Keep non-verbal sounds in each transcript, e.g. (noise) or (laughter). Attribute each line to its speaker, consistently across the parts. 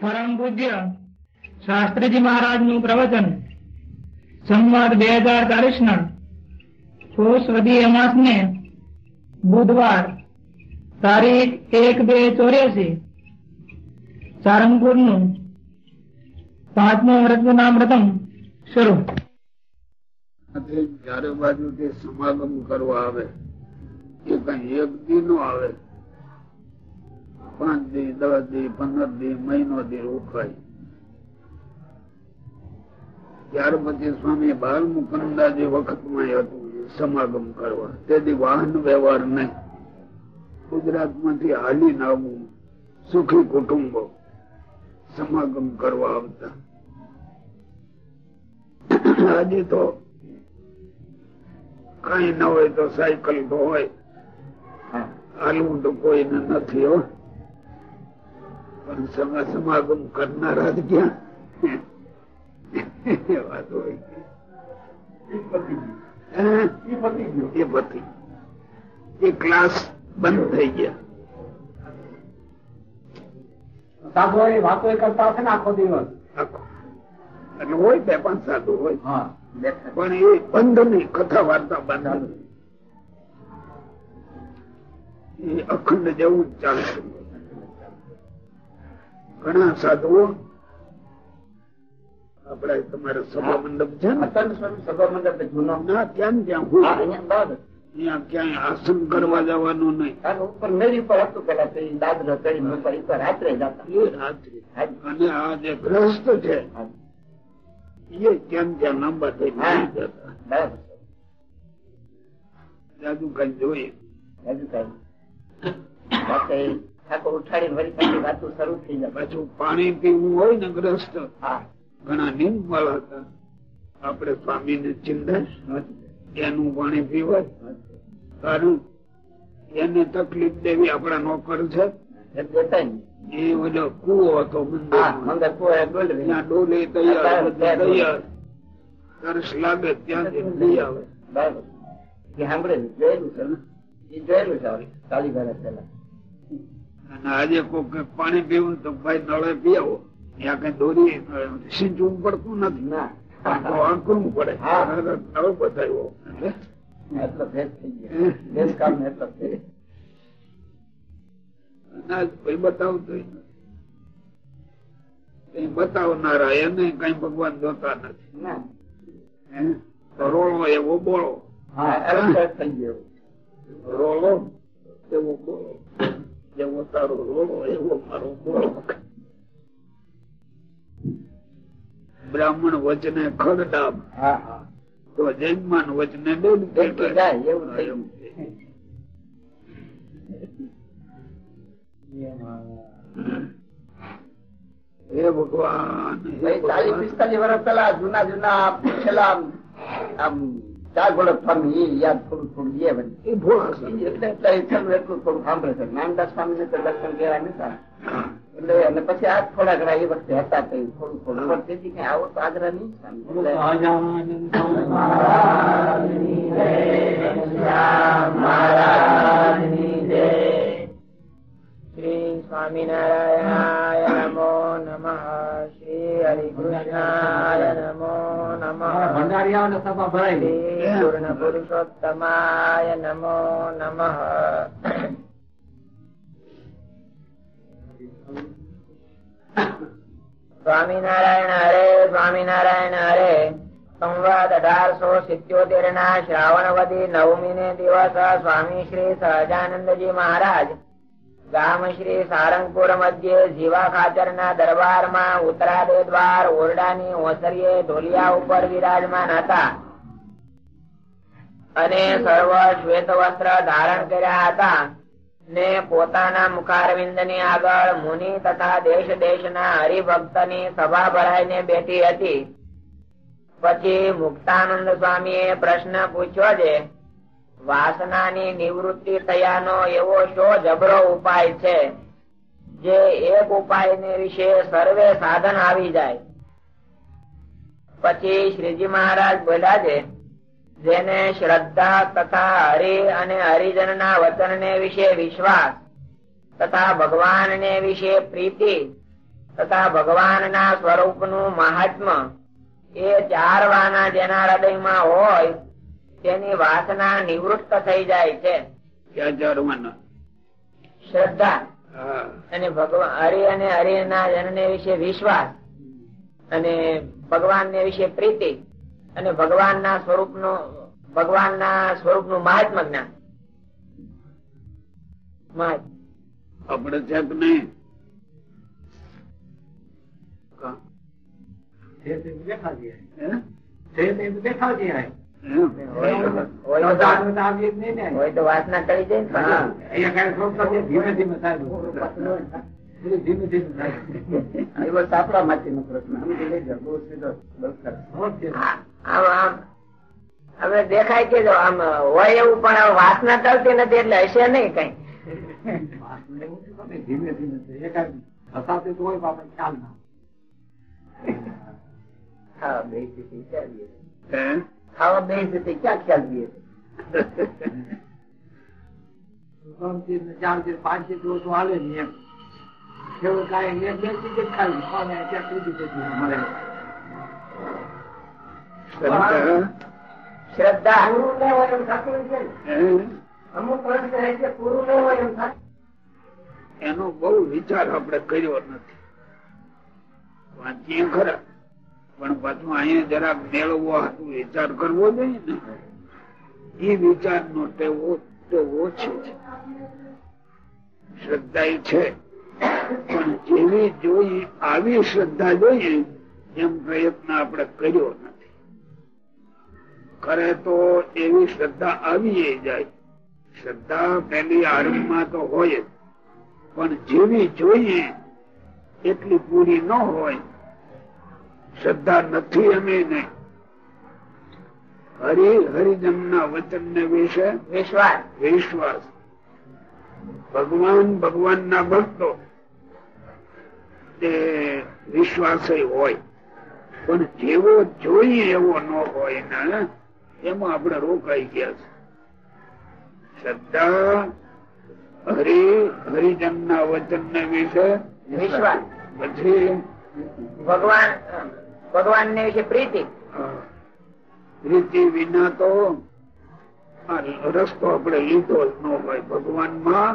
Speaker 1: પરમ પૂજ્ય શાસ્ત્રીજી મહારાજનું પ્રવચન. સંવાદ બે હજાર ચાલીસ ના પોષ વધી અમાસ ને બુધવાર તારીખ એક બે ચોર્યાસી સારંગપુરનું પાંચમો વ્રત નામ પ્રથમ શરૂ
Speaker 2: ચારે બાજુ જે સમાગમ કરવા આવે, એ કઈ એક દિન આવે. પાંચ દી દસ દી પંદર દી મહિનો દી રોકાય ત્યાર પછી સ્વામી બાલ મુકંદા વખતમાં હતું સમાગમ કરવા. તેથી વાહન વ્યવહાર નહીં. ગુજરાતમાંથી હાલીને આવવું સુખી કુટુંબો સમાગમ કરવા આવતા. આજે તો કઈ ન હોય તો સાયકલ તો હોય. હાલવું તો કોઈને નથી હો. પણ સમાગમ કરનારા જ ક્યાં વાત હોય. એ પતિ એ ક્લાસ બંધ થઈ ગયા.
Speaker 3: સાધુ વાતો કરતા હશે ને આખો દિવસ?
Speaker 2: એટલે હોય બે પાંચ સાધુ હોય.
Speaker 3: હા.
Speaker 2: પણ એ બંધ નહીં કથા વાર્તા બંધ અખંડ જેવું જ ચાલશે ઘણા સાધુઓ આપડે તમારે સભા મંડપ છે ને?
Speaker 3: સભા મંડપ જૂનો.
Speaker 2: ના ત્યાં ત્યાં
Speaker 3: અહીંયા
Speaker 2: ત્યાં ક્યાંય આસન કરવા જવાનું નહીં.
Speaker 3: ઉપર મેરી પર હતું પેલા દાદરો ચડીને ઉપર ઈ રાત્રે જતા
Speaker 2: રાત્રે. અને આ જે ગ્રસ્ત છે એ ત્યાં ને ત્યાં લાંબા થઈ જતા જાજુ કઈ જોઈએ
Speaker 3: હજુ કઈ ઠાકોર ઉઠાડી વળી પાછી વાતું શરૂ થઈ જાય.
Speaker 2: પાછું પાણી પીવું હોય ને ગ્રસ્ત
Speaker 3: હા.
Speaker 2: ઘણા નિર્મળ હતા. આપણે સ્વામી ને ચિંતા એનું પાણી પીવાય. કારણ એને તકલીફ દેવી આપણા નોકર છે. એ બધો કુવો હતો મંદિર ડોલી તૈયાર તૈયાર. તરસ લાગે ત્યાં લઈ આવે.
Speaker 3: બરાબર. સાંભળેલું જોયેલું છે ને? એ જોયેલું છે કાલી ઘરે પેલા
Speaker 2: અને આજે કોઈ પાણી પીવું તો ભાઈ નળે પી આવો ત્યાં કઈ દોરી સિંચવું પડતું નથી
Speaker 3: ના.
Speaker 2: આંકવું પડે. નળ બતાવ્યો એટલે?
Speaker 3: ભેદ થઈ ગયો. એટલો
Speaker 2: કોઈ બતાવનારા એને ભગવાન જોતા નથી? રોળો એવો બોળો.
Speaker 3: હા થઈ ગયો.
Speaker 2: રોળો એવો બોળો. જેવો તારો રોડો એવો મારો બોળો બ્રાહ્મણ વચને
Speaker 3: હા
Speaker 2: તો જૈનમાન વચને દૂધ
Speaker 3: દેખી જાય એવું થઈ
Speaker 2: હે ભગવાન
Speaker 3: ચાલીસ પિસ્તાલીસ વર્ષ પેલા જુના જુના આમ- ચાર સ્વામી એ યાદ થોડું થોડું એ બધું.
Speaker 2: એ
Speaker 3: એટલે એટલે થોડું સાંભળે છે. નાનદાસ સ્વામી ને તો દર્શન કર્યા નતા એટલે અને પછી આ થોડા ઘણા એ વખતે હતા તો થોડું થોડું. પણ તેથી કઈ આવો તો આગ્રહ નહીં સ્વામી. શ્રી નમો નમઃ. શ્રી નમો નમઃ શ્રી પૂર્ણ પુરુષોત્તમાય નમો નમઃ સ્વામિનારાયણ હરે સ્વામિનારાયણ હરે સંવાદ અઢારસો સિત્યોતેર ના શ્રાવણ વધી નવમી ને દિવસ સ્વામી શ્રી સહજાનંદજી મહારાજ ગામ શ્રી સારંગપુર મધ્ય જીવા ખાચર ના દરબારમાં ઉત્તરાદે દ્વાર ઓરડાની ઓસરીએ ઢોલિયા ઉપર વિરાજમાન હતા. અને સર્વ શ્વેત વસ્ત્ર ધારણ કર્યા હતા. ને પોતાના મુખારવિંદની આગળ મુનિ તથા દેશ દેશ ના હરિભક્તની સભા ભરાઈને બેઠી હતી. પછી મુક્તાનંદ સ્વામી એ પ્રશ્ન પૂછ્યો છે વાસનાની નિવૃત્તિ થયાનો એવો શો જબરો ઉપાય છે, જે એક ઉપાય ને વિશે સર્વે સાધન આવી જાય. પછી શ્રીજી મહારાજ બોલ્યા છે, જેને શ્રદ્ધા તથા હરિ અને હરિજન ના વચન ને વિશે વિશ્વાસ, તથા ભગવાન ને વિશે પ્રીતિ, તથા ભગવાનના સ્વરૂપનું મહાત્મ્ય એ ચાર વાના જેના હૃદયમાં હોય તેની વાસના નિવૃત્ત થઈ જાય છે. શ્રદ્ધા. અને ભગવાન હરિ અને હરિના જનને વિશે વિશ્વાસ. અને ભગવાન ને વિશે પ્રીતિ. અને ભગવાન ના સ્વરૂપનું મહાત્મ જ્ઞાન. મહાત્મ.
Speaker 2: આપણે છે કે નહીં? કા? હે?
Speaker 3: દેખા તો હોય તો વાસના ટળી જાય આમ આમ હવે દેખાય કે જો આમ હોય એવું પણ વાસના ટળતી નથી એટલે હશે નહીં કઈ.
Speaker 4: ધીમે ધીમે એકાદ તો હોય આપણે ખ્યાલ ના
Speaker 3: ખાવા બે?
Speaker 2: હે?
Speaker 3: ખાવા બે સ્થિતિ ક્યાં ખ્યાલ
Speaker 4: દઈએ ચાર ચીજ પાંચ ચીજ હાલે ને એમ. કેવું કાંઈ બે ચીજ જ ખાલી ત્યાં ત્રીજી ચીજ મળે
Speaker 2: શ્રદ્ધા?
Speaker 3: શ્રદ્ધા
Speaker 4: પૂરું ન હોય એમ થતું છે અમુક વર્ષ છે પૂરું ન હોય એમ
Speaker 2: એનો બહુ વિચાર આપણે કર્યો નથી. વાંચીએ ખરા. પણ પાછું અહીંયા જરાક મેળવવો વિચાર કરવો જોઈએ ને. એ વિચાર નો તો ઓછો છે. શ્રદ્ધા છે. પણ જેવી જોઈ, આવી શ્રદ્ધા જોઈએ, એમ પ્રયત્ન આપણે કર્યો નથી. કરે તો એવી શ્રદ્ધા આવી જાય. શ્રદ્ધા પેલી આરંભમાં તો હોય પણ જેવી જોઈએ, એટલી પૂરી ન હોય. શ્રદ્ધા નથી અમે નહીં હરિ હરિજન ના વચન ને વિશે
Speaker 3: વિશ્વાસ.
Speaker 2: વિશ્વાસ. ભગવાન ભગવાન ના ભક્તો તે વિશ્વાસ હોય. પણ જેવો જોઈએ એવો ન હોય ને એમાં આપણે રોકાઈ ગયા છે. શ્રદ્ધા હરિ હરિજન ના વચન ને વિશે
Speaker 3: વિશ્વાસ.
Speaker 2: પછી
Speaker 3: ભગવાન ભગવાન ને વિશે પ્રીતિ
Speaker 2: પ્રીતિ વિના તો રસ્તો આપણે લીધો જ ન હોય. ભગવાનમાં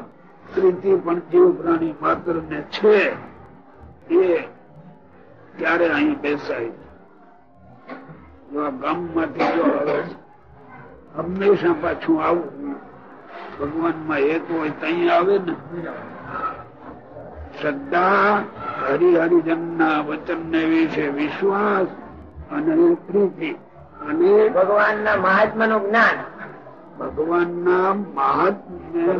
Speaker 2: પ્રીતિ પણ જીવ પ્રાણી માત્ર ને છે. એ ત્યારે અહીં બેસાય? ગામમાંથી જો હંમેશા પાછું આવું. ભગવાનમાં એક હોય ત્યાં આવે ને. શ્રદ્ધા હરિહરિજન ના વચન ને વિશે વિશ્વાસ અને પ્રીતિ અને
Speaker 3: ભગવાન ના મહાત્મા નું જ્ઞાન.
Speaker 2: ભગવાન ના મહાત્મ્ય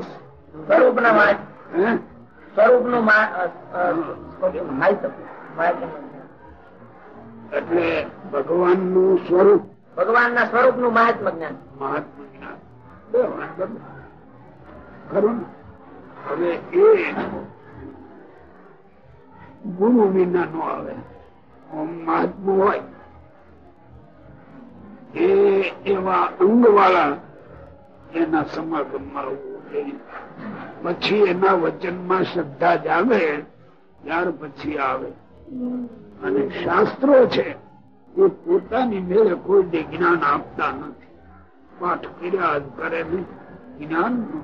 Speaker 3: સ્વરૂપ ના મહાત્મ સ્વરૂપનું
Speaker 2: એટલે ભગવાનનું સ્વરૂપ
Speaker 3: ભગવાન ના સ્વરૂપ. નું મહાત્મ જ્ઞાન.
Speaker 2: મહાત્મા જ્ઞાન. ખરું ને? હવે એ ગુરુ વિના નો આવે. મહાત્મા હોય. એ એવા અંગ વાળા એના સમાગમમાં આવવું પછી એના વચનમાં શ્રદ્ધા જાગે, ત્યાર પછી આવે. અને શાસ્ત્રો છે, એ પોતાની મેળે કોઈ જ્ઞાન આપતા નથી. પાઠ કર્યા જ કરે નહીં. જ્ઞાનનું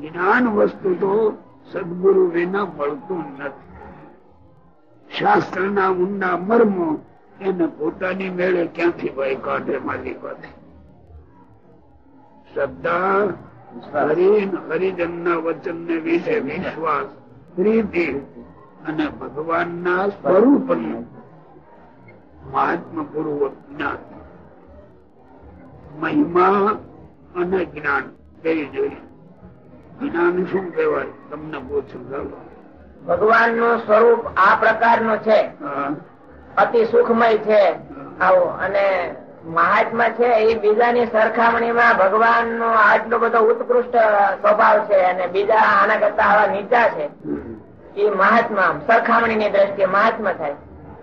Speaker 2: જ્ઞાન વસ્તુ તો સદગુરુ વિના મળતું નથી. શાસ્ત્ર ના ઊંડા મર્મો, એને પોતાની મેળે ક્યાંથી ભાઈ કાઢે માલિકાથી શ્રદ્ધા હરિજન ના વચન ને વિશે વિશ્વાસ, પ્રીતિ અને ભગવાન ના સ્વરૂપનું મહાત્મા પૂર્વક જ્ઞાન. મહિમા અને જ્ઞાન બે જોઈએ. જ્ઞાન શું કહેવાય? તમને પૂછું, ચાલો.
Speaker 3: ભગવાનનું સ્વરૂપ આ પ્રકારનું છે. અતિ સુખમય છે. આવું અને મહાત્મા છે એ બીજાની સરખામણીમાં ભગવાન નો આટલો બધો ઉત્કૃષ્ટ સ્વભાવ છે અને બીજા આના કરતા આવા નીચા છે. એ મહાત્મા સરખામણી ની દ્રષ્ટિએ મહાત્મા થાય.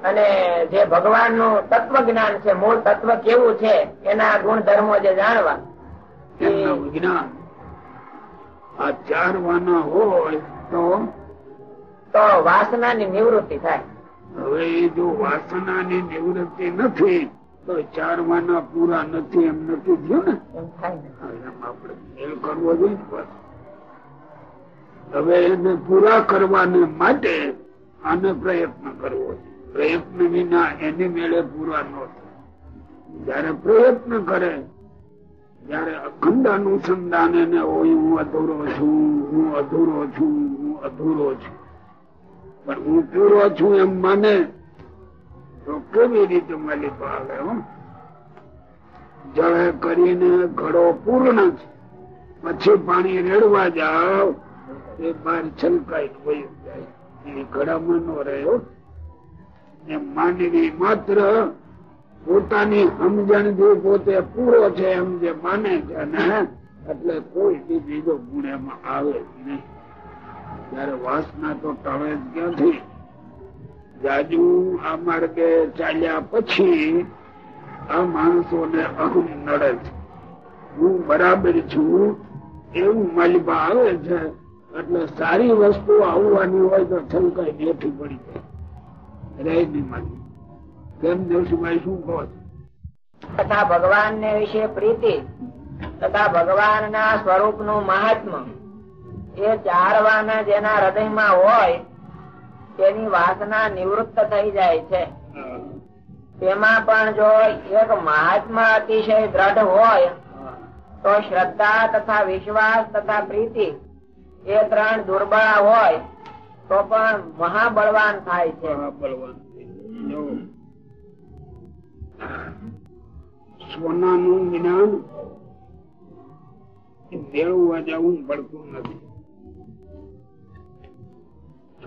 Speaker 3: અને જે ભગવાનનું તત્વ જ્ઞાન છે મૂળ તત્વ કેવું છે એના ગુણધર્મો જે જાણવા.
Speaker 2: જ્ઞાન આ જાણવાના હોય તો
Speaker 3: તો વાસનાની નિવૃત્તિ થાય.
Speaker 2: હવે જો વાસનાની નિવૃત્તિ નથી તો ચાર વાના પૂરા નથી એમ નથી થયું ને?
Speaker 3: એમ ને.
Speaker 2: કરવો જોઈએ હવે એને પૂરા કરવાને માટે આને પ્રયત્ન કરવો પ્રયત્ન વિના એની મેળે પૂરા ન થાય. જયારે પ્રયત્ન કરે જયારે અખંડ અનુસંધાન એને હોય હું અધૂરો છું હું અધૂરો છું હું અધૂરો છું. પણ હું પૂરો છું એમ માને, તો કેવી રીતે માલિક આવે, હો? જળે કરીને ઘડો પૂર્ણ છે, પછી પાણી રેડવા જાવ એ બાર છલકાઈ વયું જાય. એ રહ્યો એમ માનવી માત્ર પોતાની સમજણ પોતે પૂરો છે એમ જે માને છે ને, એટલે કોઈ બીજો ગુણ એમાં આવે નહીં. ત્યારે વાસના તો ટળે જ ક્યાંથી જાજુ આ માર્ગે ચાલ્યા પછી આ માણસો ને અહમ નડે છે. હું બરાબર છું, એવું માલિકા આવે છે, એટલે સારી વસ્તુ આવવાની હોય તો છલકાઈ બેઠી પડી જાય. રહે નહીં માલી કેમ દેવસીભાઈ શું કહો?
Speaker 3: તથા ભગવાન ને વિશે પ્રીતિ, તથા ભગવાન ના સ્વરૂપનું મહાત્મ. એ ચારવાના જેના હૃદયમાં હોય, તેની વાસના નિવૃત્ત થઈ જાય છે. તેમાં પણ જો એક મહાત્મા અતિશય દ્રઢ હોય, તો શ્રદ્ધા તથા વિશ્વાસ તથા પ્રીતિ એ ત્રણ દુર્બળ હોય, તો પણ મહાબળવાન થાય છે.
Speaker 2: સોનાનું જ્ઞાન મેળવવા જવું પડતું નથી.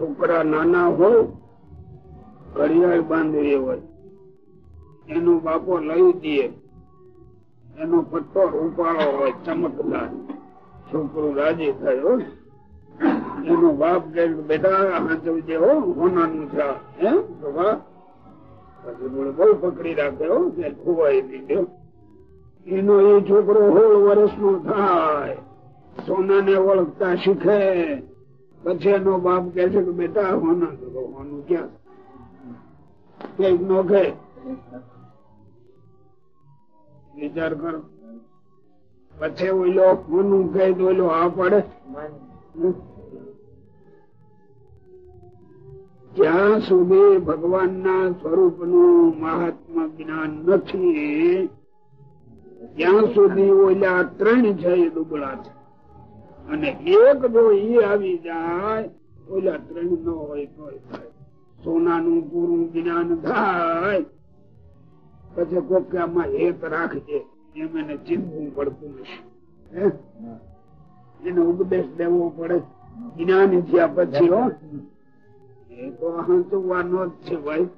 Speaker 2: છોકરા નાના હોય, ઘડિયાળ બાંધવી હોય. એનો બાપો લઈ દે. એનો પટ્ટો ઉપાડો હોય, ચમકદાર. છોકરું રાજી થયો એનો બાપ કે બેટા હાજવજે હો, હોનાનું છે હે બાબા. પછી બોલે, બહુ પકડી રાખ્યો કે ખોવાઈ દીધો. એનો એ છોકરો હોળ વર્ષ નો થાય. સોના ને ઓળખતા શીખે. પછી એનો બાપ કે છે કે બેટા, હોના કરો, હોનું ક્યાં? કંઈક નો કહે. વિચાર કરો. પછી ઓઈલો હોનું કહે તો ઓઈલો આ પડે. જ્યાં સુધી ભગવાનના સ્વરૂપનું મહાત્મા જ્ઞાન નથી, ત્યાં સુધી ઓલા ત્રણ એ દુબળા છે. અને એક જો ઈ આવી જાય, ઓલા ત્રણ નો હોય તો સોનાનું પૂરું જ્ઞાન થાય. પછી કોક આમાં હેત રાખજે, એમ એને ચિંતવું પડતું નથી? એને ઉપદેશ દેવો પડે. જ્ઞાન થયા પછી, હો. એ તો હંચવાનો જ છે ભાઈ.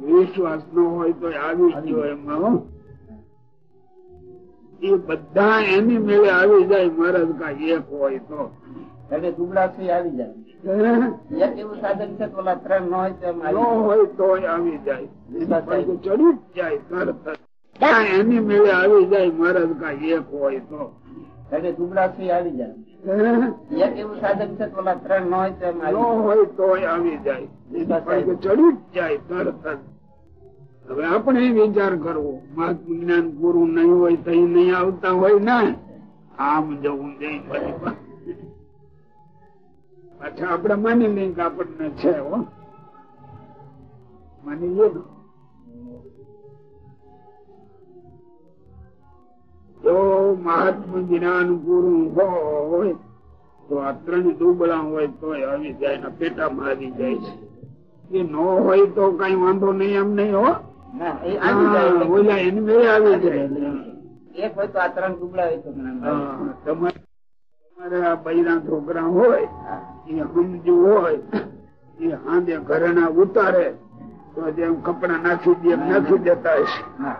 Speaker 2: વિશ્વાસ ન હોય તો આવી ગયો એમાં. એ બધા એની મેળે આવી જાય મહારાજ કા એક હોય તો.
Speaker 4: એટલે દુબળાથી આવી જાય. એક એવું સાધન છે તો ત્રણ ન હોય તો
Speaker 2: ન
Speaker 4: આવી
Speaker 2: હોય તો આવી જાય. ચડી જાય તરત એની મેળે આવી જાય મહારાજ કા એક હોય તો.
Speaker 4: એટલે દુબળાથી આવી જાય. એક એવું સાધન છે તો ત્રણ ન હોય તો
Speaker 2: ન હોય તો આવી જાય. ચડી જ જાય તરત હવે આપણે વિચાર કરવો. મહાત્મા જ્ઞાન પૂરું નહીં હોય તો નહીં આવતા હોય ને. આમ જવું જઈ. પાછા આપડે માની લઈએ કે આપણને છે માની લે જો મહાત્મા જ્ઞાન પૂરું હોય તો આ ત્રણ દુબળા હોય તો આવી જાય ને પેટામાં આવી જાય છે. એ ન હોય તો કઈ વાંધો નહીં એમ નહીં
Speaker 4: હોય
Speaker 2: છોકરા હોય એ સમજુ હોય એ હાંજે ઘરેણા ઉતારે તો જેમ કપડા નાખી દે નાખી દેતા હશે.
Speaker 4: હા.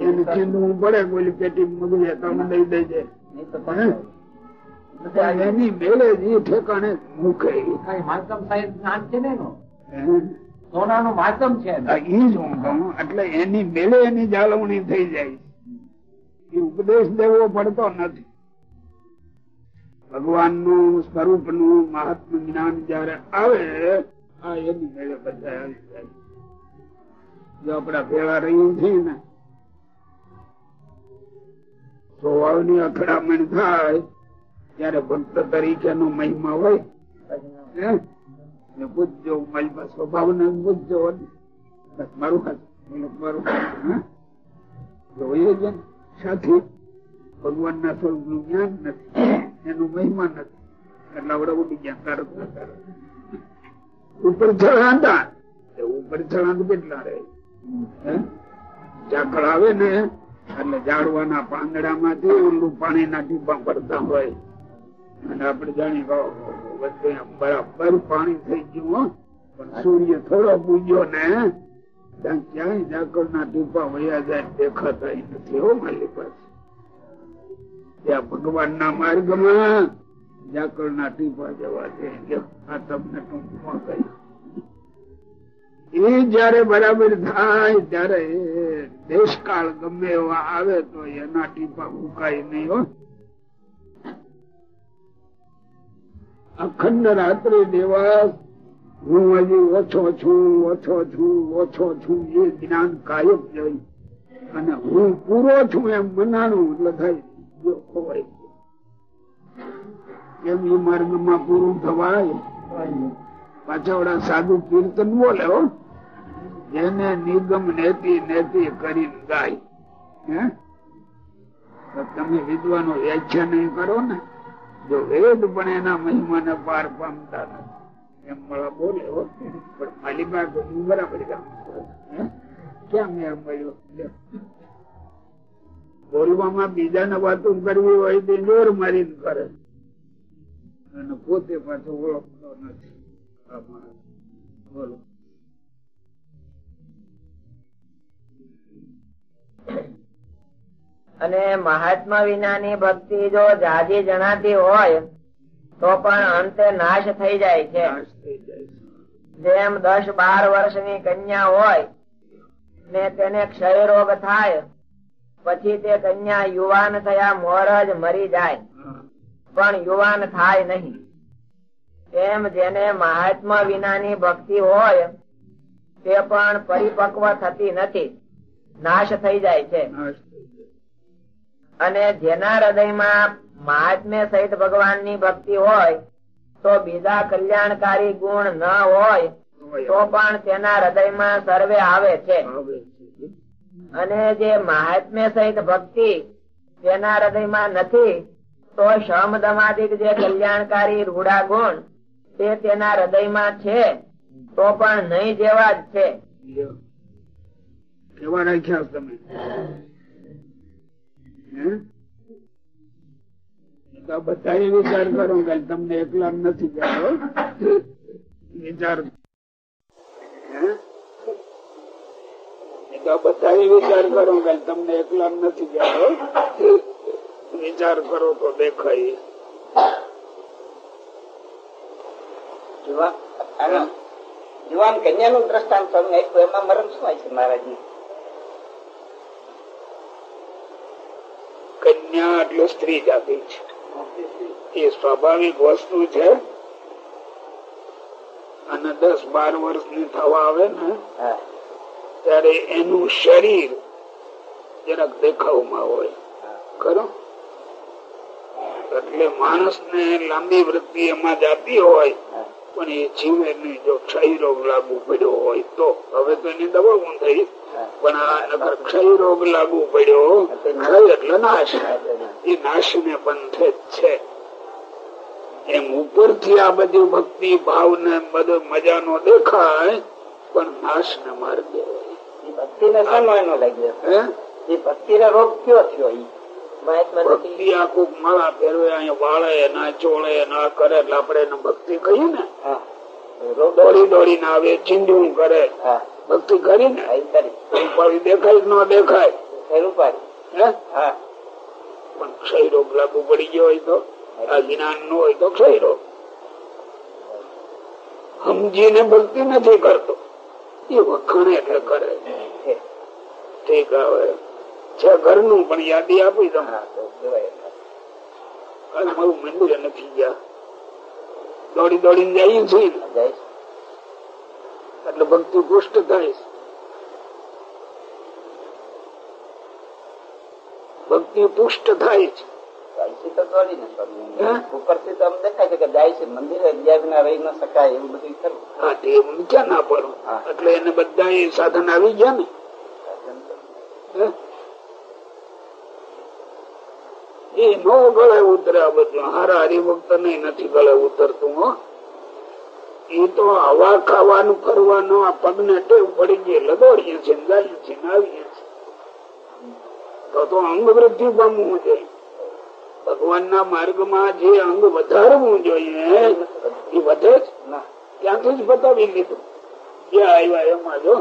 Speaker 2: એને ચીંધવું પડે કોઈ પેટી મગજે તમે દઈ દેજે. એની મેળે જ એ ઠેકાણે મૂકે.
Speaker 4: માતમ સાહેબ નામ છે ને? સોનાનું માતમ છે
Speaker 2: ઈ જ હું એટલે એની મેળે એની જાળવણી થઈ જાય. એ ઉપદેશ દેવો પડતો નથી. ભગવાનનું સ્વરૂપનું મહાત્મ જ્ઞાન જયારે આવે, આ એની મેળે બધા આવી જાય. જો આપડા ભેળા રહી છે ને, સ્વભાવની અથડામણ થાય, ત્યારે ભક્ત તરીકે નો મહિમા હોય. પૂછજો મારી સ્વભાવ ને પૂછજો મારું હાથ મારું? જોઈએ છે સાથે ભગવાન ના. સ્વરૂપનું જ્ઞાન નથી. એનું મહિમા નથી. એટલે આવડે ઉડી ગયા. તરત. ઉપર ચડાતા ઉપર ચડાંત કેટલા રહે? ઝાકળ આવે ને, એટલે ઝાડવાના પાંદડા માંથી ઓલું પાણીના ડીબા પડતા હોય. અને આપડે જાણી બરાબર પાણી થઈ ગયું પણ સૂર્ય થોડો પૂજ્યો ને ક્યાંય ઝાકળ ના ટીપા વયા જાય દેખાતા નથી, હો મારી પાસે. ત્યાં ભગવાન ના માર્ગમાં ઝાકળ ના ટીપા જવા દે. આ તમને ટૂંકમાં કહ્યું એ જયારે બરાબર થાય, ત્યારે દેશકાળ ગમે એવા આવે તો એના ટીપા ઉકાય નહીં, હો. અખંડ રાત્રે દિવસ. હું હજી ઓછો છું ઓછો છું ઓછો છું, એ જ્ઞાન કાયમ જોઈ અને હું પૂરો છું એમ મનાણું જો ખોવાય. એમ એ માર્ગમાં પૂરું થવાય. પાછા સાધુ કીર્તન બોલે હો. જેને નિગમ નેતી નેતી કરી ગાય. તમે વિદ્વાનો વ્યાખ્યા નહીં કરો ને. જો વેદ પણ એના મહિમાને પાર પામતા નથી. એમ મળવા બોલે પણ માલિકા બરાબર કામ મેળ મળ્યો. બોલવામાં બીજાને વાતો કરવી હોય તે જોર મારીને કરે અને પોતે પાછો ઓળખતો નથી. બોલો.
Speaker 3: અને મહાત્મા વિનાની ભક્તિ જો જાજી જણાતી હોય તો પણ અંતે નાશ થઈ જાય છે. જેમ દસ બાર વર્ષની કન્યા હોય ને તેને ક્ષય રોગ થાય પછી તે કન્યા યુવાન થયા મોર જ મરી જાય. પણ યુવાન થાય નહીં. એમ જેને મહાત્મા વિનાની ભક્તિ હોય તે પણ પરિપક્વ થતી નથી. નાશ થઈ જાય છે. અને જેના હૃદયમાં મહાત્મ્ય સહિત ભગવાનની ભક્તિ હોય તો બીજા કલ્યાણકારી ગુણ ન હોય તો પણ તેના હૃદયમાં સર્વે આવે છે. અને જે મહાત્મ્ય સહિત ભક્તિ તેના હૃદયમાં નથી તો શમ દમાદિક જે કલ્યાણકારી રૂડા ગુણ તે તેના હૃદયમાં છે તો પણ નહીં જેવા જ છે.
Speaker 2: કેવા રાખ્યા તમે? બધા વિચાર કરો તમને એકલા નથી જતો વિચાર તો બધા વિચાર કરો કે તમને એકલા નથી જતો વિચાર કરો તો દેખાય.
Speaker 5: જુવાન કન્યા નું દ્રષ્ટાંત તમને એમાં મરણ શું હોય છે મહારાજ
Speaker 2: કન્યા એટલે સ્ત્રી જાતિ છે. એ સ્વાભાવિક વસ્તુ છે. અને દસ બાર વર્ષની થવા આવે ને ત્યારે એનું શરીર જરાક દેખાવમાં હોય. ખરો? એટલે માણસ ને લાંબી વૃત્તિ એમાં જાતી હોય પણ એ જીવે નહીં જો ક્ષય રોગ લાગુ પડ્યો હોય તો. હવે તો એની દવા થઈ પણ આ ક્ષય રોગ લાગુ પડ્યો ક્ષય એટલે નાશ. એ નાશ ને પંથે જ છે. એમ ઉપરથી આ બધી ભક્તિ ભાવ ને બધો મજાનો દેખાય પણ નાશ ને માર્ગે.
Speaker 5: ભક્તિ ને શાનો એનો લાગ્યો એ ભક્તિ ને રોગ કયો થયો
Speaker 2: ભક્તિ આખું માળા ફેરવે અહીંયા વાળે ના ચોળે ના કરે એટલે આપડે એને ભક્તિ કહીએ ને.
Speaker 5: રોગ
Speaker 2: દોડી દોડીને આવે ચીંધું કરે. ભક્તિ કરી રૂપાળી દેખાય કે ન દેખાય?
Speaker 5: રૂપાળી
Speaker 2: હા? પણ ક્ષય રોગ લાગુ પડી ગયો હોય તો આ જ્ઞાન ન હોય તો ક્ષય રોગ. સમજીને ભક્તિ નથી કરતો. એ વખાણ એટલે કરે. ઠીક આવે છે ઘરનું પણ યાદી આપી દો
Speaker 5: તો કહેવાય.
Speaker 2: મારું મંદિર નથી ગયા. દોડી દોડીને જઈએ છીએ.
Speaker 5: જાય
Speaker 2: એટલે ભક્તિ પુષ્ટ થાય ભક્તિ પુષ્ટ થાય છે સાધન આવી ગયા ને? એ નો ગળે ઉતરે આ બધું. હારા હરિભક્ત ને નથી ગળે ઉતરતું હો. તો હવા ખાવાનું ફરવાનું આ પગને ટેવ પડી ગઈ એટલે છે જઈએ છે આવીએ છે તો તો અંગ વૃદ્ધિ પામવું જોઈએ ભગવાન ના માર્ગમાં જે અંગ વધારવું જોઈએ, એ વધે જ. ત્યાંથી જ બતાવી લીધું. જે આવ્યા એમાં જો.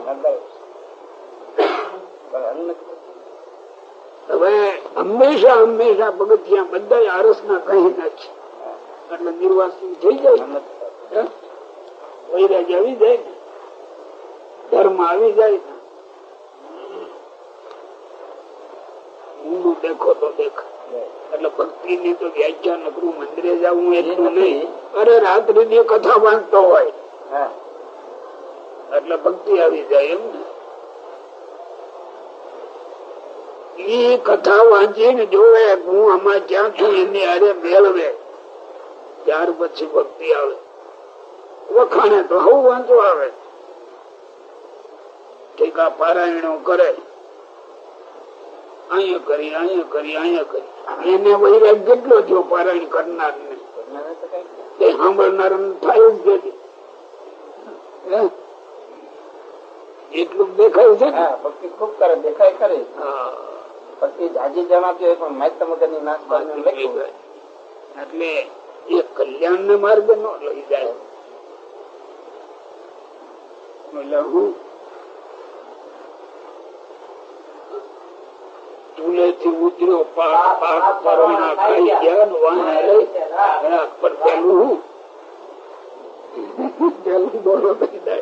Speaker 2: હવે હંમેશા હંમેશા પગથિયા બધા આરસ ના કહી નાખી એટલે નિર્વાસી થઈ જાય. વૈરાગ્ય આવી જાય ને ધર્મ આવી જાય ને. ઊંડું દેખો તો દેખ. એટલે ભક્તિ ની તો વ્યાખ્યા નકરું મંદિરે જવું એટલું નહીં. અરે રાત્રિ ની કથા વાંચતો હોય. એટલે ભક્તિ આવી જાય એમ ને. ઈ કથા વાંચીને જોવે હું આમાં ક્યાં છું એની હારે મેળવે. ત્યાર પછી ભક્તિ આવે. વખાણે તો હવું વાંધો આવે ટીકા પારાયણો કરે. અહીંયા કરી અહીંયા કરી અહીંયા કરી. એને વૈરાગ કેટલો થયો પારાયણ કરનાર ને
Speaker 5: તો
Speaker 2: સાંભળનાર થયું જ નથી? એટલું દેખાય છે ને?
Speaker 5: ભક્તિ ખૂબ કરે દેખાય ખરી. ભક્તિ જાજી જણાતી હોય પણ માહિતી મગજની નાશ.
Speaker 2: એટલે એ કલ્યાણ ને માર્ગે નો લઈ જાય. એટલે હું ચૂલેથી ઉતર્યો પાક પાક પરોણા ખાઈ ગયા ને વાહે રાખ પર પેલું હું પેલું બોલો થઈ દે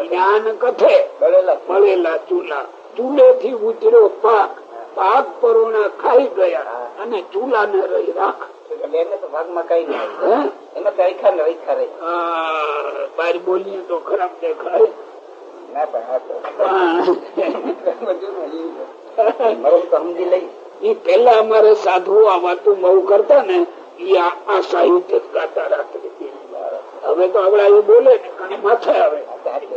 Speaker 2: જ્ઞાન કથે બળેલા ચૂલા ચૂલે થી ઉતર્યો પાક પાક પરોણા ખાઈ ગયા અને ચૂલા ને રહી. રાખ
Speaker 5: રેખા રેખા
Speaker 2: પેલા અમારે સાધુ આ વાતું બહુ કરતા ને આ સાહિત્ય ગાતા રાત્રે. હવે તો આપડા એ બોલે ને કઈ માથે આવે.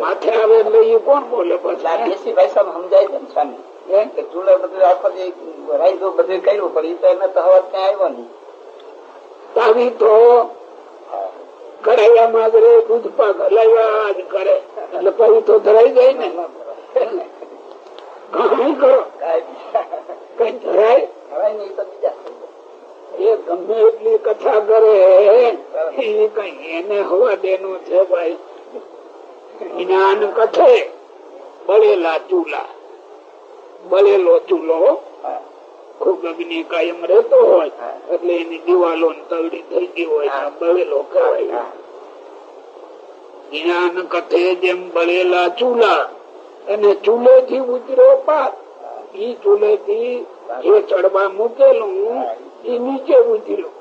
Speaker 2: માથે આવે એટલે એ કોણ બોલે પછી?
Speaker 5: સમજાય છે ને સ્વામી?
Speaker 2: હે?
Speaker 5: કે ચૂલે બધું આખો જે રાઈધું બધું કર્યું પણ એ તો એને તો હવા ત્યાં આવ્યો નહીં.
Speaker 2: તાવી તો કરાયા રે દૂધ પાક હલાવ્યા જ કરે. એટલે પછી તો ધરાઈ જાય ને. કઈ કરો. કઈ ધરાય?
Speaker 5: હવે નહીં તો બીજા
Speaker 2: એ ગમે એટલી કથા કરે. એ કઈ એને હવા દેનું છે ભાઈ? જ્ઞાન કથે. બળેલા ચૂલા. બળેલો ચૂલો. ખૂબ અગ્નિ કાયમ રહેતો હોય એટલે એની દિવાલો તવડી થઈ ગઈ હોય બળેલો કહેવાય. જ્ઞાન કથે જેમ બળેલા ચૂલા અને ચૂલે થી ઉતરો પાક ઈ ચૂલે થી જે ચડવા મૂકેલું એ નીચે ઉતર્યું.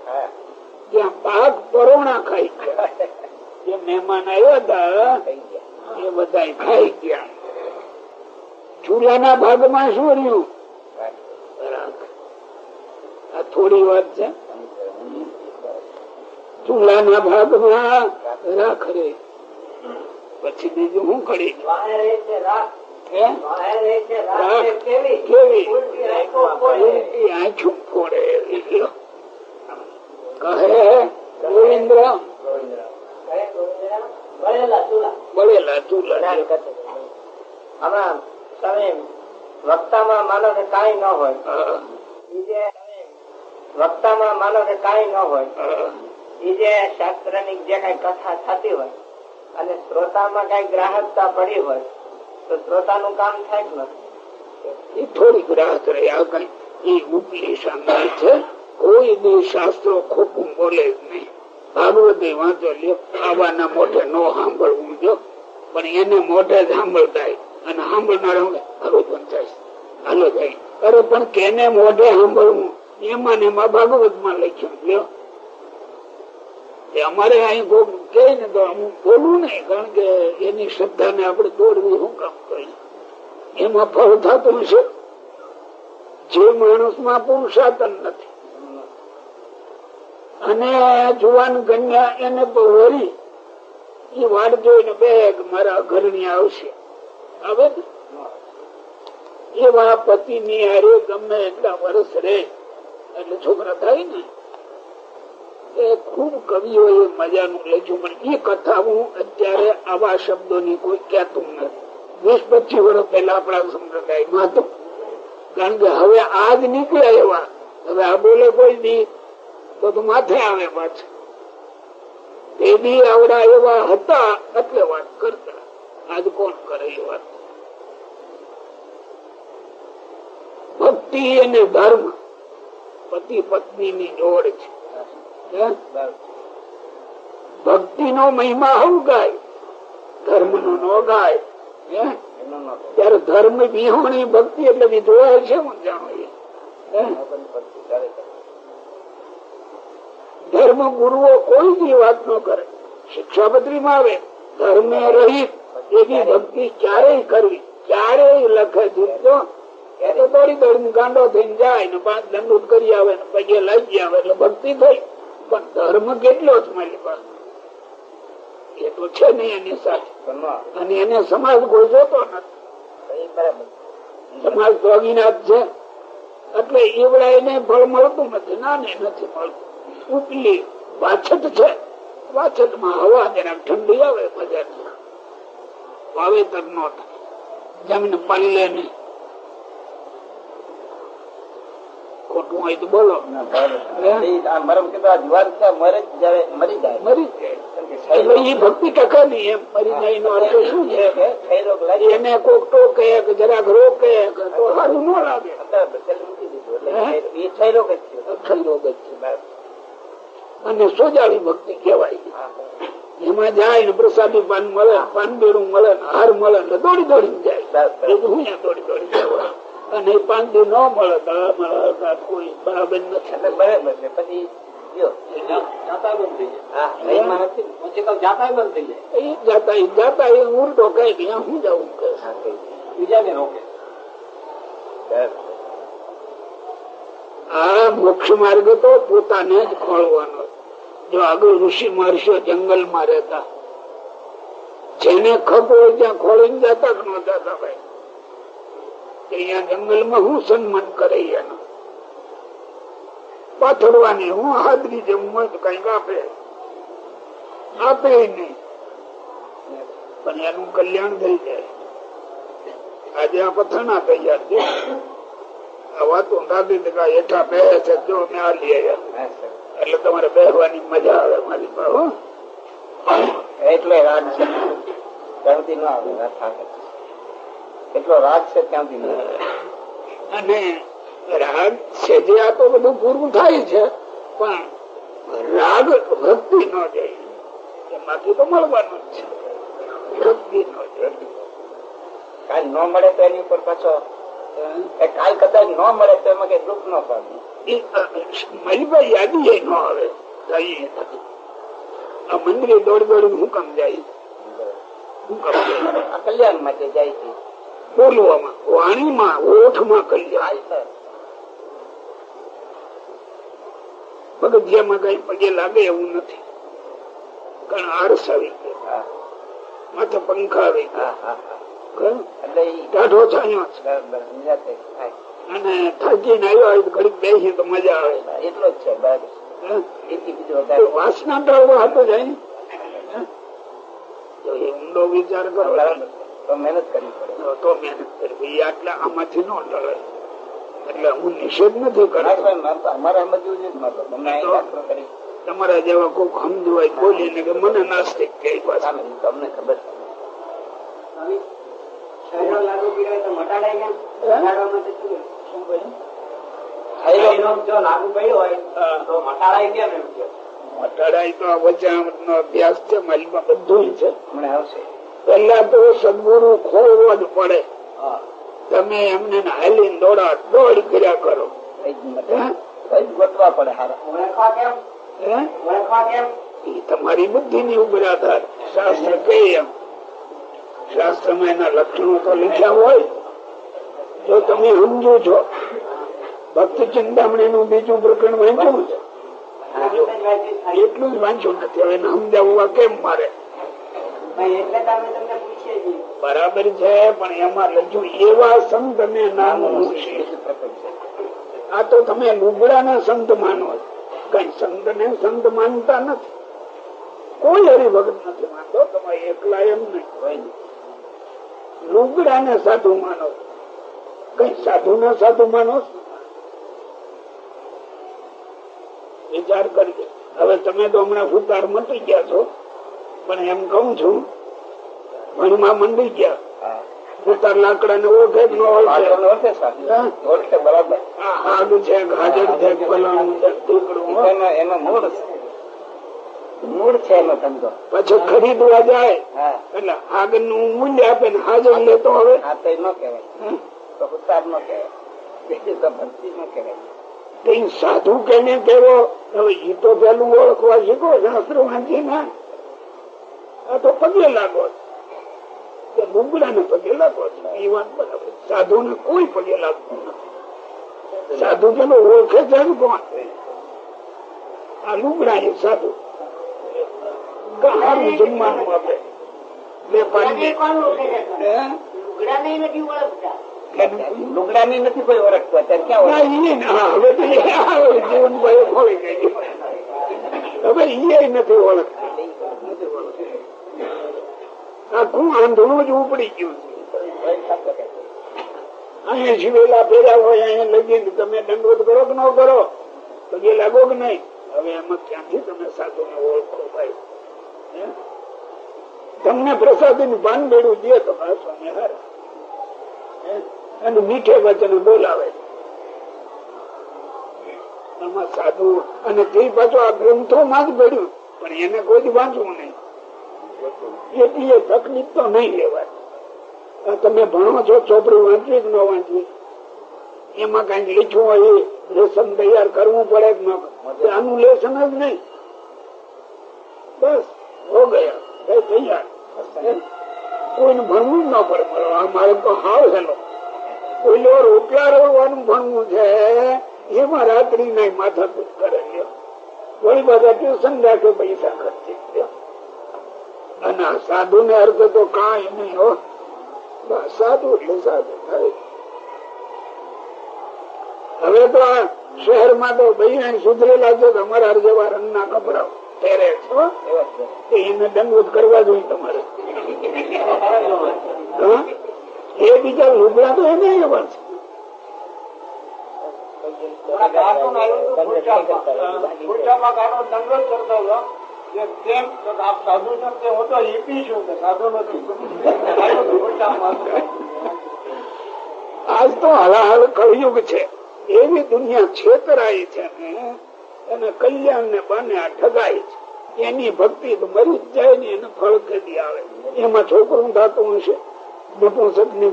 Speaker 2: ત્યાં પાક પરોણા ખાઈ ગયા. જે મહેમાન આવ્યા હતા એ બધા ખાઈ ગયા. ચૂલાના ભાગમાં શું રહ્યું? આ થોડી વાત છે. ચૂલાના ભાગમાં રાખ રે. પછી બીજું હું કરી. કહે ગોવિંદ્ર બળેલા ચૂલા.
Speaker 5: હમણાં તમે વક્તામાં માનો કે કાંઈ ન હોય.
Speaker 2: હા,
Speaker 5: વક્તામાં માનો કે કાંઈ ન હોય.
Speaker 2: હા.
Speaker 5: એ જે શાસ્ત્રની જે કઈ કથા થતી હોય અને શ્રોતામાં કઈ ગ્રાહકતા પડી હોય તો શ્રોતાનું કામ થાય કે નથી
Speaker 2: એ કઈ ઉપલી સામે છે. કોઈ બી શાસ્ત્રો ખોટું બોલે જ નહીં. ભાગવતી વાંચો લ્યો. આવાના મોઢે નો સાંભળવું જો. પણ એને મોઢે સાંભળતા અને સાંભળનાર પણ થાય હાલો જાય. અરે પણ કેને મોઢે સાંભળવું? એમાં એમાં ભાગવતમાં લખ્યું અમારે અહીં કોક બોલવું નહીં, કારણ કે એની શ્રદ્ધા ને આપણે દોડવી શું કામ કરીએ એમાં ફળ થતું છે. જે માણસમાં પુરુષાતન નથી. અને જુવાન કન્યા એને વરી એ વાડ જોઈને બે મારા ઘરની આવશે. આવે એવા પતિ ની હારે ગમે એટલા વર્ષ રે એટલે છોકરા થાય ને. એ ખૂબ એ મજાનું લખ્યું, પણ એ કથા હું અત્યારે આવા શબ્દોની કોઈ કહેતું નથી. વીસ પચીસ વર્ષ પહેલા આપણા સંપ્રદાયમાં હતું. કારણ કે હવે આજ નીકળ્યા એવા. હવે આ બોલે કોઈ નહીં તો તો માથે આવે પાછું. તે આવડા એવા હતા, એટલે વાત કરતા. આજ કોણ કરે એ વાત? ભક્તિ અને ધર્મ પતિ પત્ની ની જોડ છે. ભક્તિ નો મહિમા હું ગાય ધર્મ નો નો ગાય ત્યારે ધર્મ વિહોણી ભક્તિ એટલે વિધવા છે, હું જાણું ધર્મ ગુરુઓ કોઈ બી વાત ન કરે. શિક્ષાપત્રી માં આવે, ધર્મે રહિત એવી ભક્તિ ક્યારેય કરવી, ક્યારેય લખે જીવતો એટલે દોડી દોડીને ગાંડો થઈને જાય ને પાંચ દંડ કરી આવે ને પગે લાગી આવે એટલે ભક્તિ થઈ. પણ ધર્મ કેટલો જ મારી પાસે. છે એની એને છે. એટલે એવડા એને ફળ મળતું નથી ના નથી મળતું. ઉપલી છે. વાછતમાં હવા જરાક ઠંડી આવે મજા વાવેતર નો થાય. જમીન પલ્લે નહીં ખોટું હોય તો બોલો.
Speaker 5: મરમ જુવાન મરે જયારે મરી જાય.
Speaker 2: મરી જાય. એ ભક્તિ ટકા નહીં એમ. મરી જાય નો અર્થ શું છે? એને કોક ટોકે કે જરાક રોકે તો સારું ન લાગે.
Speaker 5: એ થઈ રોગ જ
Speaker 2: છે રોગ જ છે. અને સોજાળી ભક્તિ કહેવાય. એમાં જાય ને પ્રસાદી પાન મળે પાન બેડું મળે હાર મળે ને દોડી દોડી જાય. હું દોડી દોડી જાય અને એ પાન દી ન મળે કોઈ બરાબર નથી.
Speaker 5: બરાબર પછી.
Speaker 2: આ મોક્ષ માર્ગ તો પોતાને જ ખોળવાનો જો આગળ ઋષિ મહર્ષિઓ જંગલમાં રહેતા. જેને ખબર હોય ત્યાં ખોળીને જતા જ નતા ભાઈ? અહીંયા જંગલમાં હું સન્માન કરે એનું? પાથરવાની હું હાજરી જેવું હોય કંઈક આપે. આપે નહીં. પણ એનું કલ્યાણ થઈ જાય. આજે આ પથાણા તૈયાર છે આ વાતો દીકરા હેઠા બે છે, જો મેં આ લઈ આવ્યા. એટલે તમારે બેસવાની મજા આવે મારી
Speaker 5: એટલે રાગ છે. ત્યાંથી ના આવે એટલો રાગ છે ત્યાંથી ના આવે.
Speaker 2: અને રાગ છે જે આ તો બધું પૂરું થાય છે પણ રાગ ભક્તિ ન જાય. એમાંથી તો મળવાનું જ છે. ભક્તિ ન જાય.
Speaker 5: કાલ ન મળે તો એની ઉપર પાછો કાલ કદાચ ન મળે તો એમાં કઈ દુઃખ ન પામે
Speaker 2: એ યાદી એ ન આવે. કઈ આ મંદિરે દોડ દોડી હું કામ જાય? હું કામ જાય?
Speaker 5: કલ્યાણ માટે જાય છે.
Speaker 2: બોલવામાં વાણીમાં ઓઠમાં કલ્યાણ. પગથિયામાં કઈ પગે લાગે એવું નથી. કારણ આરસ આવી ગયો. માથે પંખા આવી. ગયા. ટાઢો છાંયો છે. અને થાકીને આવ્યો હોય તો ઘડીક બેસી તો મજા આવે.
Speaker 5: એટલો જ છે
Speaker 2: વાસના ટાળવા હતો જાય. ઊંડો વિચાર કરો.
Speaker 5: બરાબર. છે. તો મહેનત કરવી પડે.
Speaker 2: તો- તો મહેનત કરવી એ આમાંથી ન ટળે એટલે હું નિષેધ નથી કરતો.
Speaker 5: નાગભાઈ, મારે તો અમારે સમજવું છે જ મારે તો. તમને
Speaker 2: તમારા જેવા કોઈક સમજવાય બોલીને કે મને નાસ્તિક કે પાછા
Speaker 5: સામે ઈ તો અમને ખબર છે. થયેલો
Speaker 2: મટાડાય તો આ નો અભ્યાસ છે માલિકમાં બધું છે.
Speaker 5: હમણાં આવશે.
Speaker 2: પેલા તો સદગુરુ ખોલવો જ પડે. તમે એમને હાલી દોડા દોડ કર્યા કરો.
Speaker 5: ગોતવા પડે હારા. કેમ? કેમ?
Speaker 2: એ તમારી બુદ્ધિ ની ઉપર આધાર શાસ્ત્ર કઈ એમ. શાસ્ત્રમાં એના લક્ષણો તો લખ્યા હોય. જો તમે સમજો છો. ભક્ત ચિંતામણી નું બીજું પ્રકરણ વાંચ્યું એટલું જ વાંચ્યું નથી. હવે સમજાવવા કેમ મારે?
Speaker 5: તો
Speaker 2: બરાબર છે, પણ એમાં રજુ એવા સંત ને નામ આ તો તમે લુગડા ના સંત માનો કઈ સંત ને સંત માનતા નથી. કોઈ હરિભગત નથી માનતો. તમે એકલા એમ નહીં. લુગડા ને સાધુ માનો. કઈ સાધુ ને સાધુ માનો વિચાર કરજો. હવે તમે તો હમણાં ફૂતાર મટી ગયા છો. પણ એમ કઉ છું ભણમાં મંડી ગયા. ફૂતાર લાકડા ને ઓળખે કે ન ઓળખે?
Speaker 5: બરાબર.
Speaker 2: આ આડું છે હાજર
Speaker 5: એનો મૂળ છે. મૂળ છે એનો ધંધો.
Speaker 2: પછી ખરીદવા જાય. એટલે આગળનું મૂલ્ય આપે ને હાજર લેતો હવે.
Speaker 5: આ તો ન કહેવાય. તો ન કહેવાય.
Speaker 2: સાધુ કેને કેવો? હવે એ તો પેલું ઓળખવા શીખો શાસ્ત્ર વાંચી ના આ તો પગે લાગો છો. ને પગે લાગો એ વાત બરાબર સાધુ ને કોઈ પગે લાગતું નથી. સાધુ પેલો ઓળખે છે કોણ? આ લુગડા એ સાધુ. સારું જમવાનું આપે. બે પાણી હે? કેનું?
Speaker 5: લુગડા ની નથી કોઈ ઓળખતો, અત્યારે ક્યાં
Speaker 2: હવે એ ગઈ. હવે ઈ નથી ઓળખતો આખું આંધળું જ ઉપડી ગયું અહીંયા જીવેલા ફેર્યા હોય, અહીંયા લગીને તમે દંડવત કરો કે ન કરો, તો એ લાગો કે નહીં હવે એમાં ક્યાંથી તમે સાધુ ને ઓળખો ભાઈ? તમને પ્રસાદી નું ભાન મેળવું દે તો બસ અમે હારા. અને મીઠે વચન બોલાવે. સાધુ અને તે પાછું આ ગ્રંથો માં જ પડ્યું પણ એને કોઈ વાંચવું નહીં. એટલી એ તકલીફ તો નહીં લેવાય. તમે ભણો છો ચોપડી વાંચવી જ ન વાંચવી એમાં કઈ લખ્યું હોય એ લેસન તૈયાર કરવું પડે કે ન આનું લેસન જ નહીં. બસ હો ગયા. તૈયાર. કોઈને ભણવું જ ન પડે. મારો આ મારે તો હાવ હેલો. કોઈ રોટલા રોવાનું ભણવું છે એમાં રાત્રિ ના માથા કૂટ કરે. વળી બધા ટ્યુશન રાખે પૈસા ખર્ચી અને સાધુ ને અર્થ તો કાંઈ નહીં હો સાધુ એટલે સાધુ થાય હવે તો આ શહેરમાં તો ભાઈ સુધરેલા છે તમારા જેવા રંગના કપડા પહેરે છો. એને દંડવત કરવા જોઈએ તમારે? (laughs) એ બીજા લુગડા તો એને એવા છે. આજ તો હલાહલ કળયુગ છે. એવી દુનિયા છેતરાય છે ને અને કલ્યાણ ને બને આ ઠગાય છે. એની ભક્તિ તો મરી જ જાય ને એને ફળ કેદી આવે. એમાં છોકરું થતું હશે. નપુંસકની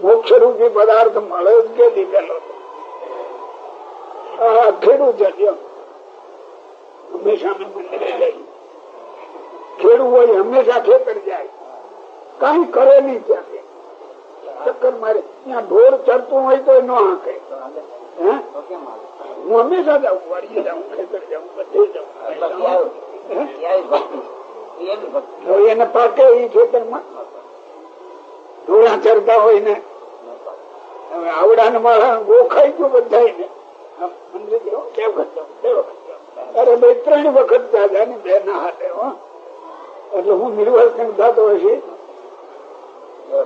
Speaker 2: મોક્ષ રૂપી પદાર્થ મળે જ કે દીધેલો ખેડૂત હંમેશા અમે મંદિરે જઈએ ખેડૂત હોય હંમેશા ખેતર જાય. કઈ કરે નહીં ત્યાંથી ચક્કર મારે. ત્યાં ઢોર ચરતું હોય તો ન હાંકે. હે? હું હંમેશા જાઉં વાડીએ જાઉં ખેતર જાઉં બધે જાઉં. એને પાકે એ ખેતરમાં. ધોળા ચરતા હોય ને. હવે આવડા ને. મારા ગોખાઈ ગયું બધા. અરે ભાઈ ત્રણ વખત દાદા ને બે ના હાથે એટલે હું નિર્વાસન થતો હશે.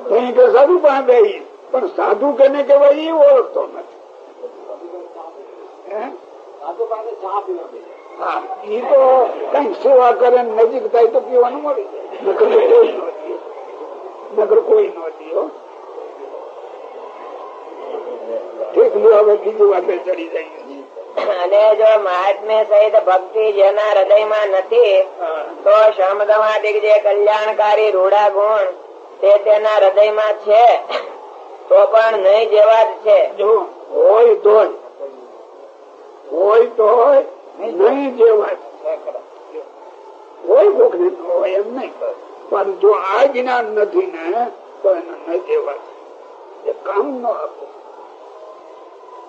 Speaker 2: કઈ કે સાધુ પાસે બેહી. પણ સાધુ કેને કેવાય એ ઓળખતો નથી?
Speaker 4: સાધુ પાસે ચા પીવા
Speaker 2: એ તો કઈ સેવા કરે નજીક થાય તો પીવાનું મળી જાય. નગર કોઈ ઠીક લ્યો હવે બીજું વાગે ચડી જાય
Speaker 3: અને જો મહાત્મ્ય સહિત ભક્તિ જેના હૃદયમાં નથી તો શમદમાદિક જે કલ્યાણકારી રૂડા ગુણ તે તેના હૃદયમાં છે તો પણ નહીં જેવા જ છે.
Speaker 2: હોય તો હોય તો જેવા હોય કોક ને હોય એમ નહીં પણ જો આ જ્ઞાન નથી ને તો એને ન જેવા એ કામ ન આપો.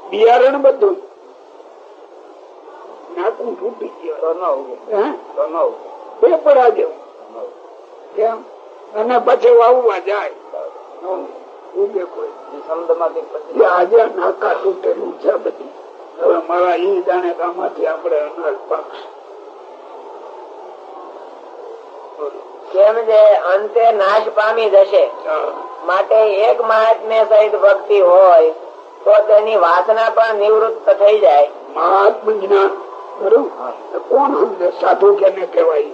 Speaker 2: બિયારણ બધું. નાકું તૂટી ગયો. પેપરા જેવું કેમ? અને પછી વાવવા જાય. ઉગે કોઈ. આજે નાકા તૂટેલું છે બધી. હવે મારા ઈ જાણે કામાંથી આપણે અનાજ પાકશે.
Speaker 3: કેમ જે અંતે નાશ પામી જશે. માટે એક મહાત્મ્ય સહિત ભક્તિ હોય તો તેની વાસના પણ નિવૃત્ત થઈ જાય.
Speaker 2: મહાત્મ જ્ઞાન બરોબર કોણ સમજે? સાધુ કેને કહેવાય?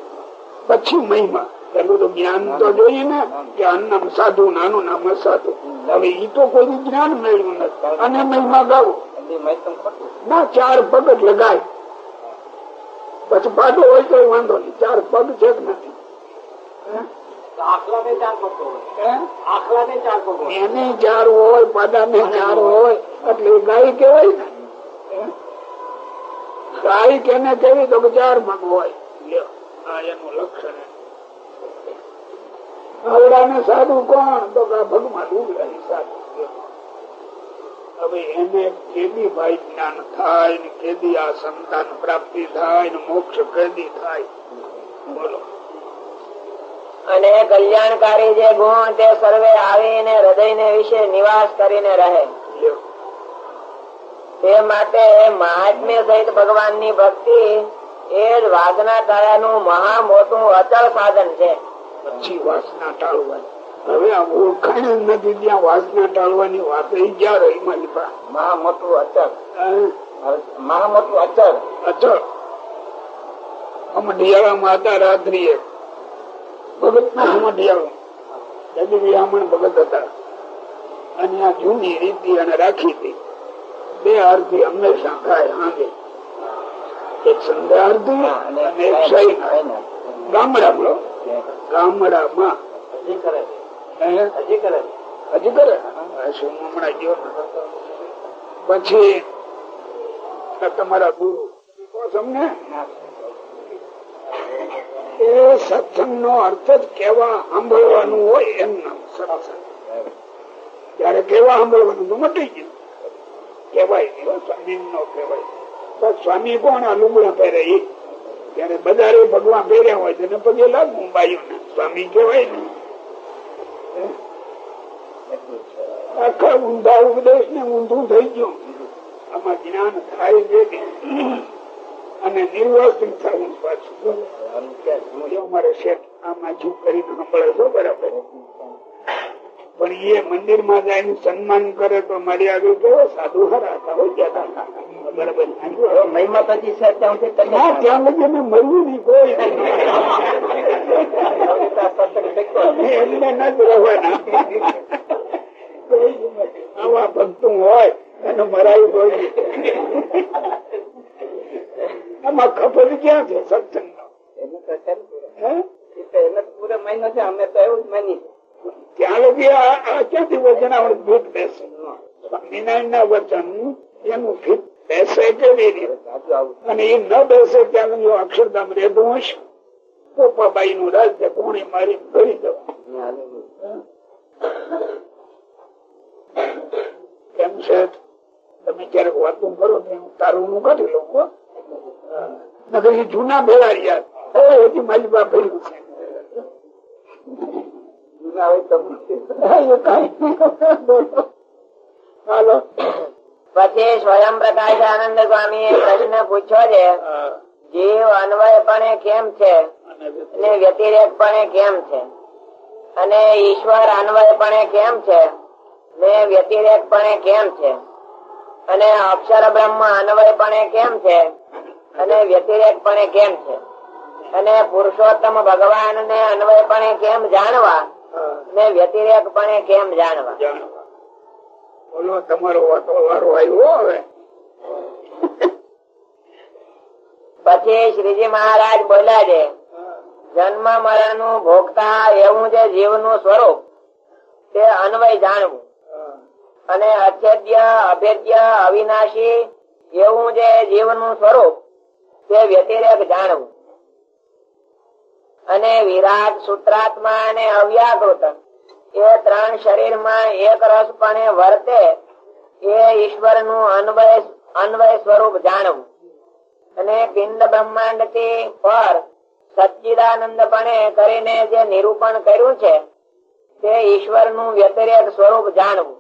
Speaker 2: પછી મહિમા. પેલું તો જ્ઞાન તો જોઈએ ને કે અન્નમ સાધુ નાનું નામ સાધુ હવે ઈ તો કોઈ જ્ઞાન મેળવ્યું નથી. અને મહિમા ગાવું. ના ચાર પગ જ લગાય. પછી પાડો હોય તો વાંધો નહીં. ચાર પગ છે જ નથી. એને ચાર હોય. પાડા ને ચાર હોય. એટલે ગાય કેવાય ને. ગાય કેને કેવી તો કે ચાર પગ હોય. એનું લક્ષણ આવડા ને સાધુ કોણ? તો આ ભગવાન ડૂબલા સાધુ હવે એને કેદી ભાઈ જ્ઞાન થાય ને કેદી આ સંતાન પ્રાપ્તિ થાય ને મોક્ષ કેદી થાય? બોલો.
Speaker 3: અને કલ્યાણકારી જે ગુણ તે સર્વે આવીને હૃદય વિશે નિવાસ કરીને રહે. તે માટે મહાત્મ્ય સહિત ભગવાનની ભક્તિ એ જ વાસના ટાળાનું મહા મોટું અચળ સાધન છે.
Speaker 2: પછી વાસના ટાળવાની. હવે આ ઓળખાણ જ નથી ત્યાં વાસના ટાળવાની વાત એ ક્યાં રહી મારી પાસે?
Speaker 5: મહા અચર અચળ.
Speaker 2: અચર
Speaker 5: અચર મોટું અચળ.
Speaker 2: અચળ રાત્રિએ. ભગત ના અમઢિયાળો હજી વિહામણ ભગત હતા. અને આ જૂની રીતિ અને રાખી હતી. બે આરતી હંમેશા ખાય હાંગે એક સંધ્યા આરતી અને એક સહી ગામડામાં. ગામડામાં.
Speaker 5: કરે? હજી કરે?
Speaker 2: હજી કરે? હમણાં ગયો પછી? તમારા ગુરુ. તમને? એ સત્સંગ નો અર્થ જ કેવા સાંભળવાનું હોય એમ નામ સત્સંગ. ત્યારે કેવા સાંભળવાનું? તો મટી ગયું. કેવાય નહીં સ્વામી નો કેવાય તો સ્વામી કોણ? આ લુગડા પહેરે એ. ત્યારે બધારે ભગવાન પહેર્યા હોય તેને પગે લાગુ બાયું સ્વામી કેવાય ને. આખા ઊંધા ઉપદેશ ને ઊંધું થઈ ગયું. આમાં જ્ઞાન થાય છે અને નિર્વાસિત થવું પાછું. મારે અમારે શેઠ આમાં જુ કરીને સાંભળે છો બરાબર. પણ એ મંદિરમાં જાય સન્માન કરે તો મારી આગળ કેવો સાધુ હરા આવા ભક્તો હોય એને મરાયું હોય આમાં ખબર ક્યાં છે સત્સંગ
Speaker 5: ને પૂરો. મહિનો છે અમે તો એવું જ માની
Speaker 2: લગી આ ક્યાંથી વચન આપણે ભૂત બેસે. સ્વામિનારાયણ ના વચન એનું ભૂત બેસે કેવી રીતે? અને એ ન બેસે ત્યાં લગી અક્ષરધામ રહેતું હશે પોપાબાઈ નું રાજ્ય કોણે મારી ભરી દઉં? કેમ છે તમે ક્યારેક વાતું કરો તો હું તારું હું કાઢી લઉં નગર જૂના ભેળાડિયા રહ્યા. હજી મારી બાપ ભર્યું છે.
Speaker 5: હોય
Speaker 2: એ. હાલો.
Speaker 3: પછી સ્વયં પ્રકાશ આનંદ સ્વામી પ્રશ્ન પૂછ્યો છે જીવ અન્વય અન્વયપણે કેમ છે?
Speaker 2: અને
Speaker 3: વ્યતિરેક. પણ કેમ છે? અને ઈશ્વર અન્વયપણે કેમ છે? ને વ્યતિરેકપણે કેમ છે? અને અક્ષર બ્રહ્મ અન્વયપણે કેમ છે? અને વ્યતિરેક પણ કેમ છે? અને પુરુષોત્તમ ભગવાન ને અન્વયપણે કેમ જાણવા?
Speaker 2: હા,
Speaker 3: ને વ્યતિરેકપણે કેમ જાણવા?
Speaker 2: જાણવા. બોલો તમારો વાતો વારો આવ્યો હવે.
Speaker 3: પછી શ્રીજી મહારાજ બોલ્યા છે જન્મ મરણનું ભોગતા એવું જે જીવનું સ્વરૂપ તે અન્વય જાણવું. અને અછેદ્ય અભેદ્ય અવિનાશી એવું જે જીવનું સ્વરૂપ તે વ્યતિરેક જાણવું. અને વિરાટ સૂત્રાત્મા અને અવ્યાકૃત. એ ત્રણ શરીરમાં એક રસપણે વર્તે એ ઈશ્વરનું અન્વય અન્વય સ્વરૂપ જાણવું. અને પિંડ બ્રહ્માંડથી પર સચ્ચિદાનંદપણે કરીને જે નિરૂપણ કર્યું છે, તે ઈશ્વરનું વ્યતિરેક સ્વરૂપ જાણવું.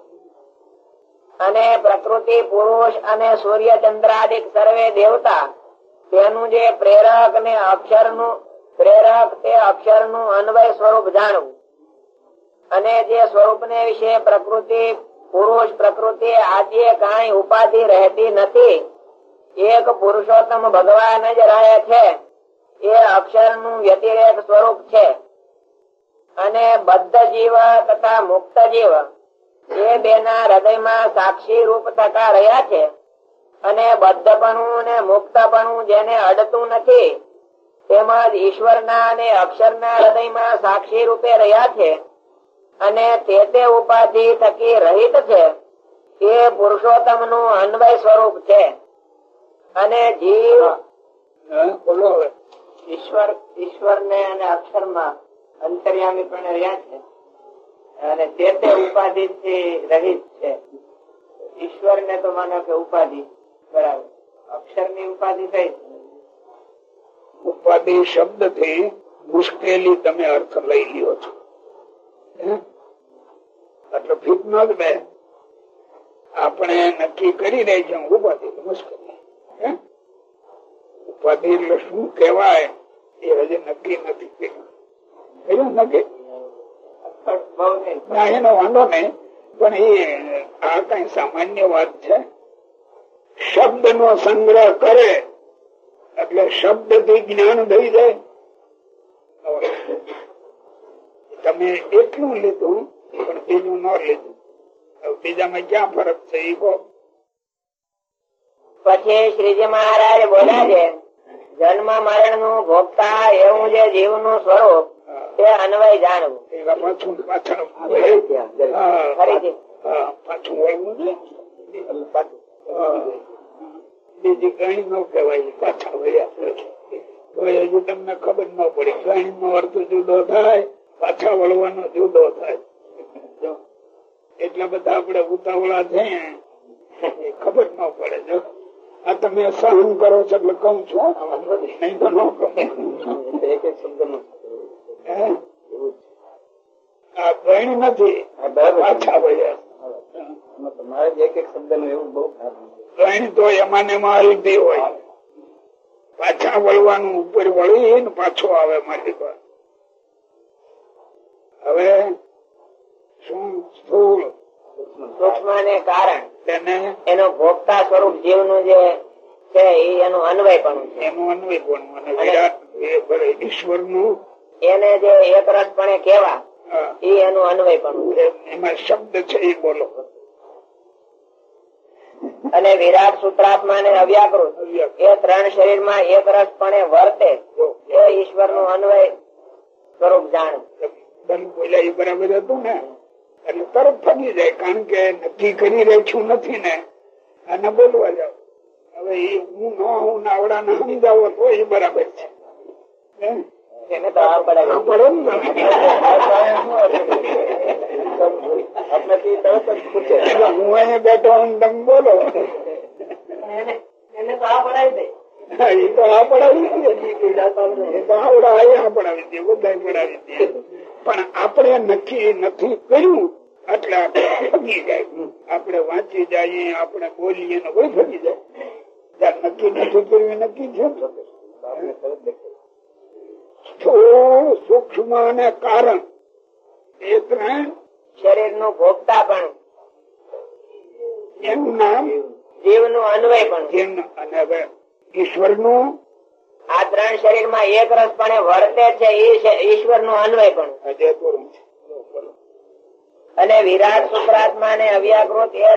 Speaker 3: અને પ્રકૃતિ, પુરુષ અને સૂર્ય ચંદ્રાદિક સર્વે દેવતા, તેનું જે પ્રેરક ને અક્ષરનું પ્રેરક તે અક્ષરનું અન્વય સ્વરૂપ જાણવું. અને જે સ્વરૂપ ને વિશે પ્રકૃતિ, પુરુષ પ્રકૃતિ આદિ કઈ ઉપાધિ રહેતી નથી, એક પુરુષોત્તમ ભગવાન જ રહે છે, એ અક્ષરનું વ્યતિરેક સ્વરૂપ છે. અને બદ્ધ જીવ તથા મુક્ત જીવ એ બેના હૃદયમાં સાક્ષી રૂપ થતા રહ્યા છે. અને બદ્ધપણું ને મુક્તપણું જેને અડતું નથી તેમજ ઈશ્વરના અને અક્ષરના હૃદયમાં સાક્ષી રૂપે રહ્યા છે અને તે તે ઉપાધિ થકી રહિત છે. તે પુરુષોત્તમનું અન્વય સ્વરૂપ છે. અને જીવ
Speaker 2: બોલો
Speaker 5: ઈશ્વર ઈશ્વર ને અને અક્ષરમાં અંતર્યામી પણ રહ્યા છે. અને તે તે ઉપાધિ થી રહિત છે. ઈશ્વર ને તો માનો કે ઉપાધિ, બરાબર. અક્ષરની ઉપાધિ કઈ છે?
Speaker 2: ઉપાધિ શબ્દથી મુશ્કેલી તમે અર્થ લઈ લ્યો છો. એટલે ફીટ ન જ બે. આપણે નક્કી કરી રહી છે ઉપાધિ, મુશ્કેલી. ઉપાધિ એટલે શું કેવાય એ હજી નક્કી નથી કર્યું. નક્કી? એનો વાંધો નહીં, પણ એ આ કઈ સામાન્ય વાત છે. શબ્દ નો સંગ્રહ કરે એટલે શબ્દથી જ્ઞાન થઈ જાય. તમે એટલું લીધું પણ બીજું ન લીધું. બીજામાં ક્યાં ફરક છે એ કહો.
Speaker 3: પછી શ્રીજી મહારાજ બોલ્યા છે જન્મ મરણનું ભોગતા એવું જે જીવનું સ્વરૂપ તે અન્વય જાણવું.
Speaker 2: પાછું પાછળ પાછું. બીજી કઈ ન કહેવાય પાછા વળ્યા હજુ તમને ખબર ન પડી. કઈ નો અર્થ જુદો થાય પાછા વળવાનો જુદો થાય. એટલા બધા આપડે ઉતાવળા છે. ખબર ન પડે. જો. આ તમે સહન કરો છો એટલે કઉ છું. નહીં. તો ન કહું? આ ગણ નથી. પાછા વળ્યા.
Speaker 5: તમારે એક એક શબ્દનું એવું બહુ
Speaker 2: ગણ તો એમાં એમાં હલતી હોય. પાછા વળવાનું ઉપર વળી ને પાછો આવે મારી પાસે. હવે શું સ્થુલ
Speaker 3: સૂક્ષ્મ ને કારણ
Speaker 2: તેને
Speaker 3: એનું ભોગતા સ્વરૂપ જીવનું જે છે એનું અન્વય પણ છે.
Speaker 2: એનું અન્વય પણ વિરાટ ઈશ્વરનું
Speaker 3: એને જે એક રસપણે કેવા એ એનું અન્વય પણ
Speaker 2: એમાં શબ્દ છે એ બોલો.
Speaker 3: અને વિરાટ સૂત્રાત્મા ને અવ્યાકૃત. એ ત્રણ શરીરમાં એક રસપણે વર્તે. એ ઈશ્વરનું અન્વય સ્વરૂપ જાણવું
Speaker 2: બોલ્યા એ બરાબર હતું ને? એટલે તરત ફગી જાય કારણ કે નક્કી કરી રહ્યું નથી ને. અને બોલવા જાવ હવે એ હું ન હું નાવડા ને સમજાવો તો એ બરાબર છે.
Speaker 3: એને તો આ પડે. (laughs)
Speaker 2: હા, બેઠો તમે બોલો પણ આપણે નક્કી નથી કર્યું એટલે આપણે ફગી જાય આપણે વાંચી જઈએ આપણે બોલીએ ને કોઈ ફગી જાય નક્કી નથી કર્યું નક્કી છે સૂક્ષ્મ અને કારણ એ ત્રણ
Speaker 3: શરીરનું ભોગતા પણ
Speaker 2: એનું નામ?
Speaker 3: જીવનું અન્વય પણ.
Speaker 2: ઈશ્વરનું
Speaker 3: આ ત્રણ શરીરમાં એક રસપણે વર્તે છે ઈશ્વરનું અન્વય પણ. અને વિરાટ શુક્રાત્મા ને અવ્યાકૃત એ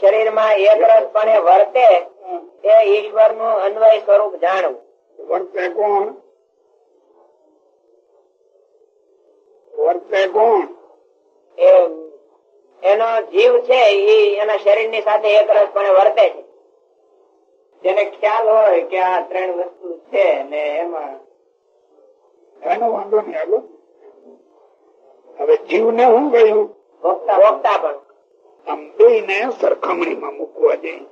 Speaker 3: શરીરમાં એક રસપણે વર્તે એ ઈશ્વરનું અન્વય સ્વરૂપ જાણવું.
Speaker 2: વર્તે કોણ? વર્તે કોણ?
Speaker 5: એનો જીવ છે એ એના શરીરની સાથે એક રસપણે વર્તે છે. જેને ખ્યાલ હોય કે આ ત્રણ વસ્તુ છે ને એમાં
Speaker 2: એનો વાંધો નહીં હાલો. હવે જીવને હું કહ્યું?
Speaker 5: ભોગતા પણ.
Speaker 2: આમ બે ને સરખામણીમાં મૂકવા જઈએ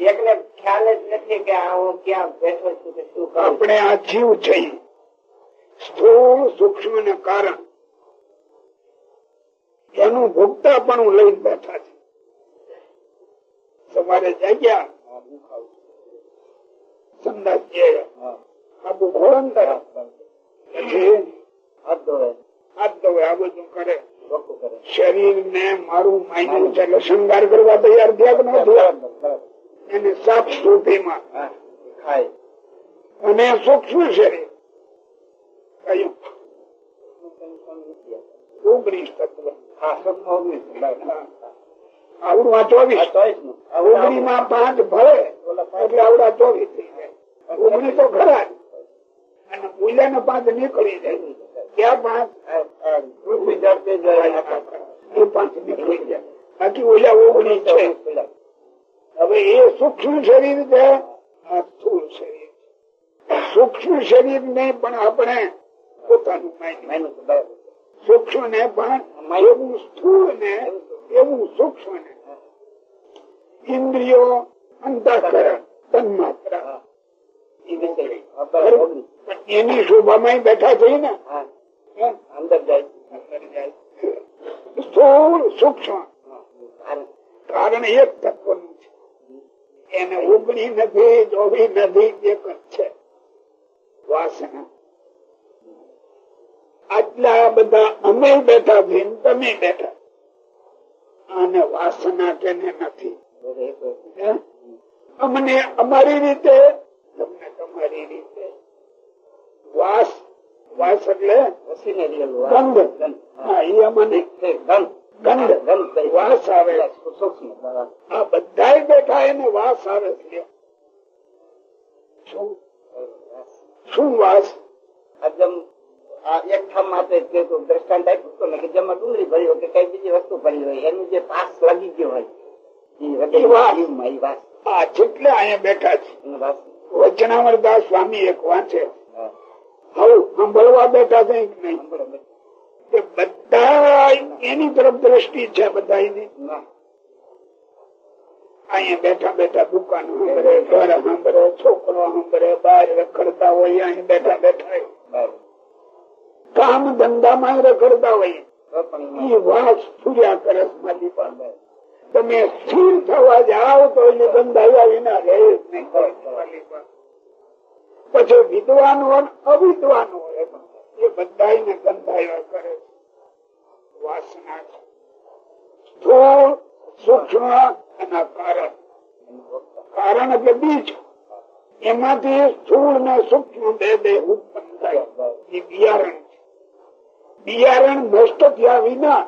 Speaker 5: એકને ખ્યાલ જ નથી કે આ હું ક્યાં બેઠો છું કે શું
Speaker 2: આપણે આ જીવ છે સ્થૂળ સૂક્ષ્મ ને કારણ એનું ભોગતા પણ લઈને બેઠા છે. સવારે જાગ્યા સંદાસ આબુ ભોળન કરે હાથ ધોવે. આ બધું કરે. શરીર ને મારું માયનું છે એટલે શૃંગાર કરવા તૈયાર થયા એને સાફ સુધીમાં. અને સૂક્ષ્મ શરીર. કયું? ઓગણીસ તત્વ. આવડું આ ચોવીસ ભરે આવડા ચોવીસ ઓગણી તો ખરા એ પાંચ નીકળી બાકી ઓલા ઓગણી છે હવે એ સૂક્ષ્મ શરીર છે આ સ્થૂળ શરીર. સૂક્ષ્મ શરીર ને પણ આપણે પોતાનું સૂક્ષ્મ ને પણ એવું સ્થુલ ને એવું સૂક્ષ્મ ને ઇન્દ્રિયો એની શોભામાં બેઠા થઈ ને
Speaker 5: અંદર જાય
Speaker 2: સ્થુલ સૂક્ષ્મ. કારણ એક તત્વનું છે. એને ઉગણી નથી જોવી નથી, એક જ છે. વાસના. આટલા બધા અમે બેઠા છીએ તમે બેઠા. આને વાસના કેને નથી. અમને અમારી રીતે, તમને તમારી રીતે. વાસ વાસ એટલે ગંધ. હા એ અમને ગંધ. વાસ આવે. આ બધા બેઠા એને વાસ આવે શું? વાસ?
Speaker 5: એક ઠામ માટે દ્રષ્ટાંત આપ્યું હતું ને કે જેમાં ડુંગળી ભરી હોય કે કઈ બીજી વસ્તુ ભરી હોય એનું જે પાસ લાગી ગયો હોય
Speaker 2: જેટલે અહીંયા બેઠા છે સ્વામી એક વાંચે. હવે સાંભળવા બેઠા છે કે બધા એની તરફ દ્રષ્ટિ છે
Speaker 5: બધા
Speaker 2: અહીંયા બેઠા બેઠા દુકાન સાંભળે ઘર સાંભળે છોકરો સાંભળે બહાર રખડતા હોય અહીં બેઠા બેઠા. કામ ધંધામાં રખડતા હોય. એ વાસ સૂર્યા કરે તમે સ્થિર થવા જાઓ તો એને ધંધા વિના રહે. પછી વિદ્વાન હોય અવિદ્વાન હોય એ બધા ગંધાવ્યા કરે વાસના છે. સ્થૂળ સૂક્ષ્મ અને કારણ કારણ એટલે બીજ. એમાંથી સ્થૂળ ને સૂક્ષ્મ બે બે ઉત્પન્ન થાય. એ બિયારણ. બિયારણ નષ્ટ થયા વિના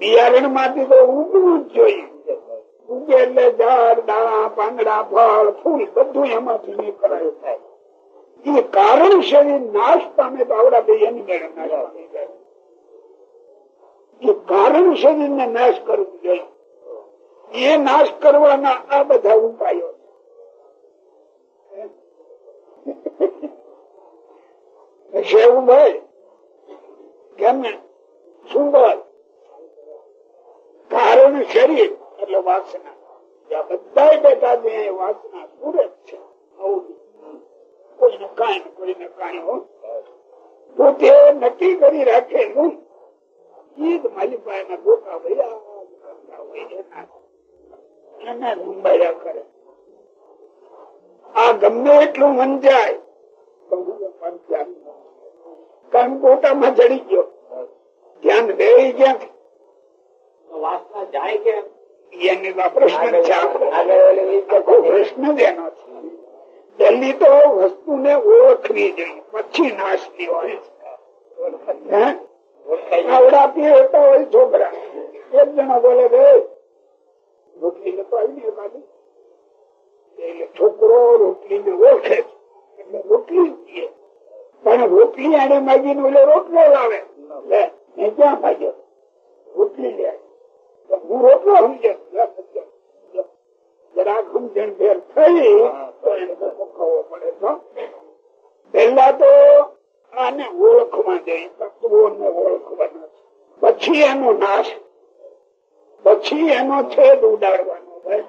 Speaker 2: બિયારણમાંથી તો ઉગવું જ જોઈએ. ઉગે એટલે ઝાડ દાણા પાંદડા, ફળ, ફૂલ બધું એમાંથી નીકળાય. થાય એ કારણ શરીર નાશ પામે તો આવડા બે એની મેળે નાશ પામી જાય. એ કારણ શરીર ને નાશ કરવું જોઈએ. એ નાશ કરવાના આ બધા ઉપાયો છે શેવુભાઈ કેમ ને શું કારણ શરીર, એટલે વાસના. જ્યાં બધા બેઠા છે એ વાસના સુરત છે. કોઈને કાંઈ કોઈને કાંઈ પોતે નક્કી કરી રાખેલું ઈ જ મારી પાસે ગોટા ભર્યા કરે. આ ગમે એટલું મન તો હું પણ ધ્યાન ન દઉં. કારણ ગોટામાં ચડી ગયો. ધ્યાન રહે ક્યાંથી
Speaker 5: જાય કે?
Speaker 2: એની પ્રશ્ન છે. આખો.
Speaker 5: આગળ ઓલી વિગત
Speaker 2: આખો પ્રશ્ન જ એનો છે. પહેલી તો વસ્તુને ઓળખવી જોઈએ. પછી નાશની હોય છોકરા. એક જણા બોલે કે રોટલી એટલે છોકરો રોટલી ને ઓળખે એટલે રોટલી. પણ રોટલી આને માગીને ઓલો રોટલો લાવે. મેં ક્યાં માગ્યો? રોટલી લે. હું રોટલો સમજે. પડે. તો તો આને ઓળખમાં દે તત્વોને ઓળખવાના. પછી એનો નાશ. પછી એનો છેદ ઉડાડવાનો ભાઈ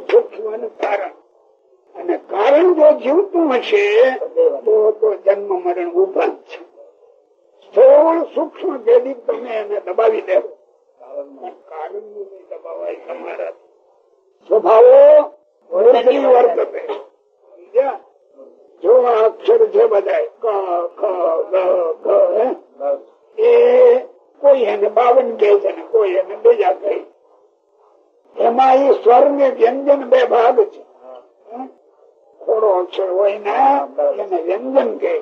Speaker 2: સૂક્ષ્મ કારણ? અને કારણ જો જીવતું હશે, તો જન્મ મરણ જ. છે સ્થૂળ સૂક્ષ્મ જેથી તમે એને દબાવી દેવો. જો અક્ષર છે બધા ક, ખ કોઈ એને બાવન કહે છે કોઈ એને બીજા કહે. એમાં એ સ્વર ને વ્યંજન બે ભાગ છે. થોડો અક્ષર હોય ને એને વ્યંજન કે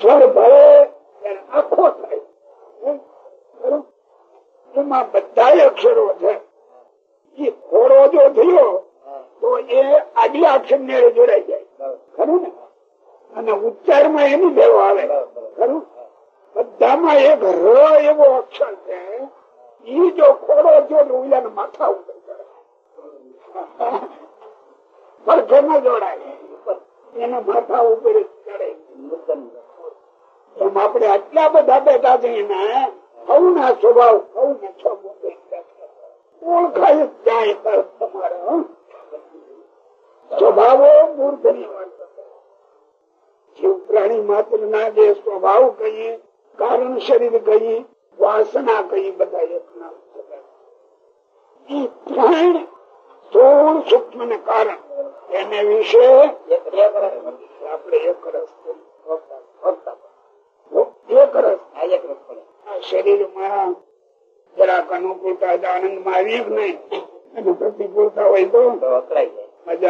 Speaker 2: સ્વર ભરે એને આખો થાય. એમાં બધા અક્ષરો છે. એ થોડો જો થયો, તો એ આગલા અક્ષર ને જોડાઈ જાય. ખરું ને? અને ઉચ્ચારમાં એની ભેવો આવે. ખરું? બધામાં એક ર એવો અક્ષર છે. ઈ જો ખોડો જો ઉલ્યા માથા ઉપર. ચડે. ન જોડાય એના માથા ઉપર ચડે. આટલા બધા બેઠા છીએ સૌ ના સ્વભાવ છ. મુંબઈ ઓળખાય જાય તમારે સ્વભાવો મૂર્ખની જીવ પ્રાણી માત્ર ના જે સ્વભાવ કહીએ, કારણ શરીર કહીએ, વાસના કહીએ, બધા એકના એ ત્રણ સ્થૂળ સૂક્ષ્મ ને કારણ. એને વિશે આપણે એક રસ એક રસ મજા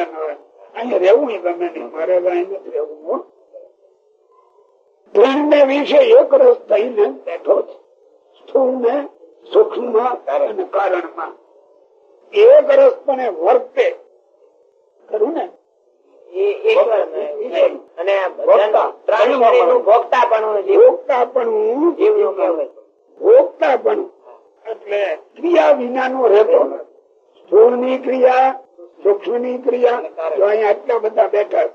Speaker 2: ન હોય અહીંયા રહેવું ગમે નહીં. મારે અહીં રહેવું, હો. ને વિશે એક થઈને બેઠો છે. ને સૂક્ષ્મ કારણમાં. એક રસ પણ વર્તે. ખરું ને? ક્રિયા રહેતો સ્થૂળની ક્રિયા સૂક્ષ્મની ક્રિયા જો અહીંયા આટલા બધા બેઠા.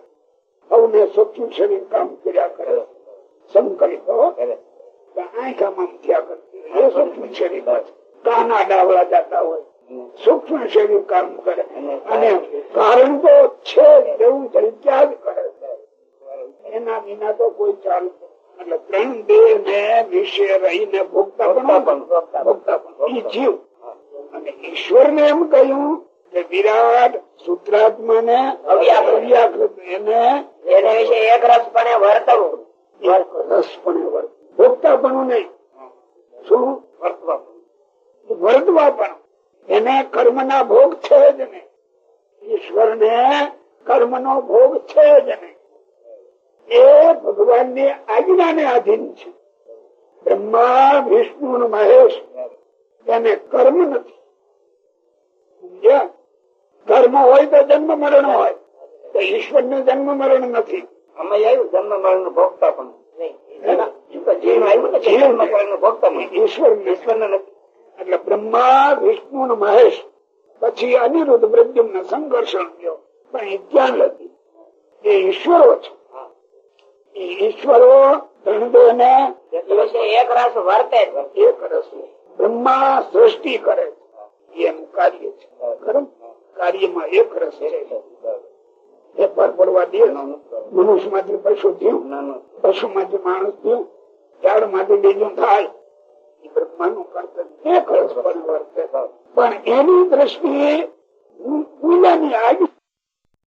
Speaker 2: સૌને સૂક્ષ્મ શરીર કામ કર્યા કરે. સંકલ્પો આંખામાં થયા. એ સૂક્ષ્મ શરીર કાના ડાવડા જતા હોય. સૂક્ષ્મ શરીર કામ કરે. અને કારણ તો છે એવું છે ત્યાં જ કરે છે. એના વિના તો કોઈ ચાલતું એટલે ત્રણ દેહ ને વિશે રહીને ભોગતા પણ ભોગતા પણ જીવ. અને ઈશ્વર ને એમ કહ્યું કે વિરાટ સૂત્રાત્મા ને અવ્યાકૃત એને
Speaker 3: એને વિશે એક રસપણે વર્તવું.
Speaker 2: રસપણે વર્ત ભોગતા પણ નહીં. શું? વર્તવા વર્તવા પણ. એને કર્મ ના ભોગ છે જ નહીં ઈશ્વર ને. કર્મ નો ભોગ છે જ નહીં એ ભગવાનની આજ્ઞા ને આધીન છે. બ્રહ્મા વિષ્ણુ મહેશ એને કર્મ નથી. સમજ્યા? કર્મ હોય તો જન્મ મરણ હોય તો ઈશ્વરનું જન્મ મરણ નથી.
Speaker 4: અમે આવ્યું જન્મ મરણનું ભોગતા પણ.
Speaker 2: ઈશ્વર ઈશ્વર નથી. એટલે બ્રહ્મા વિષ્ણુ મહેશ. પછી અનિરુદ્ધ પ્રદ્યુમ ને સંઘર્ષણ થયો. પણ એ ત્યાં નથી એ ઈશ્વરો છે. એ ઈશ્વરો ધનદેવ ને
Speaker 3: એક રસ વર્તે
Speaker 2: એક રસ બ્રહ્મા સૃષ્ટિ કરે છે. એનું કાર્ય છે. ખરું? કાર્યમાં એક રસ છે. પર પડવા દે. મનુષ્યમાંથી પશુ થયું. પશુ માંથી માણસ થયું. ઝાડમાંથી બીજું થાય. બ્રહ્માનું કર્તવ્ય એક પણ વર્તે પણ એની દ્રષ્ટિએ પૂજાની આજ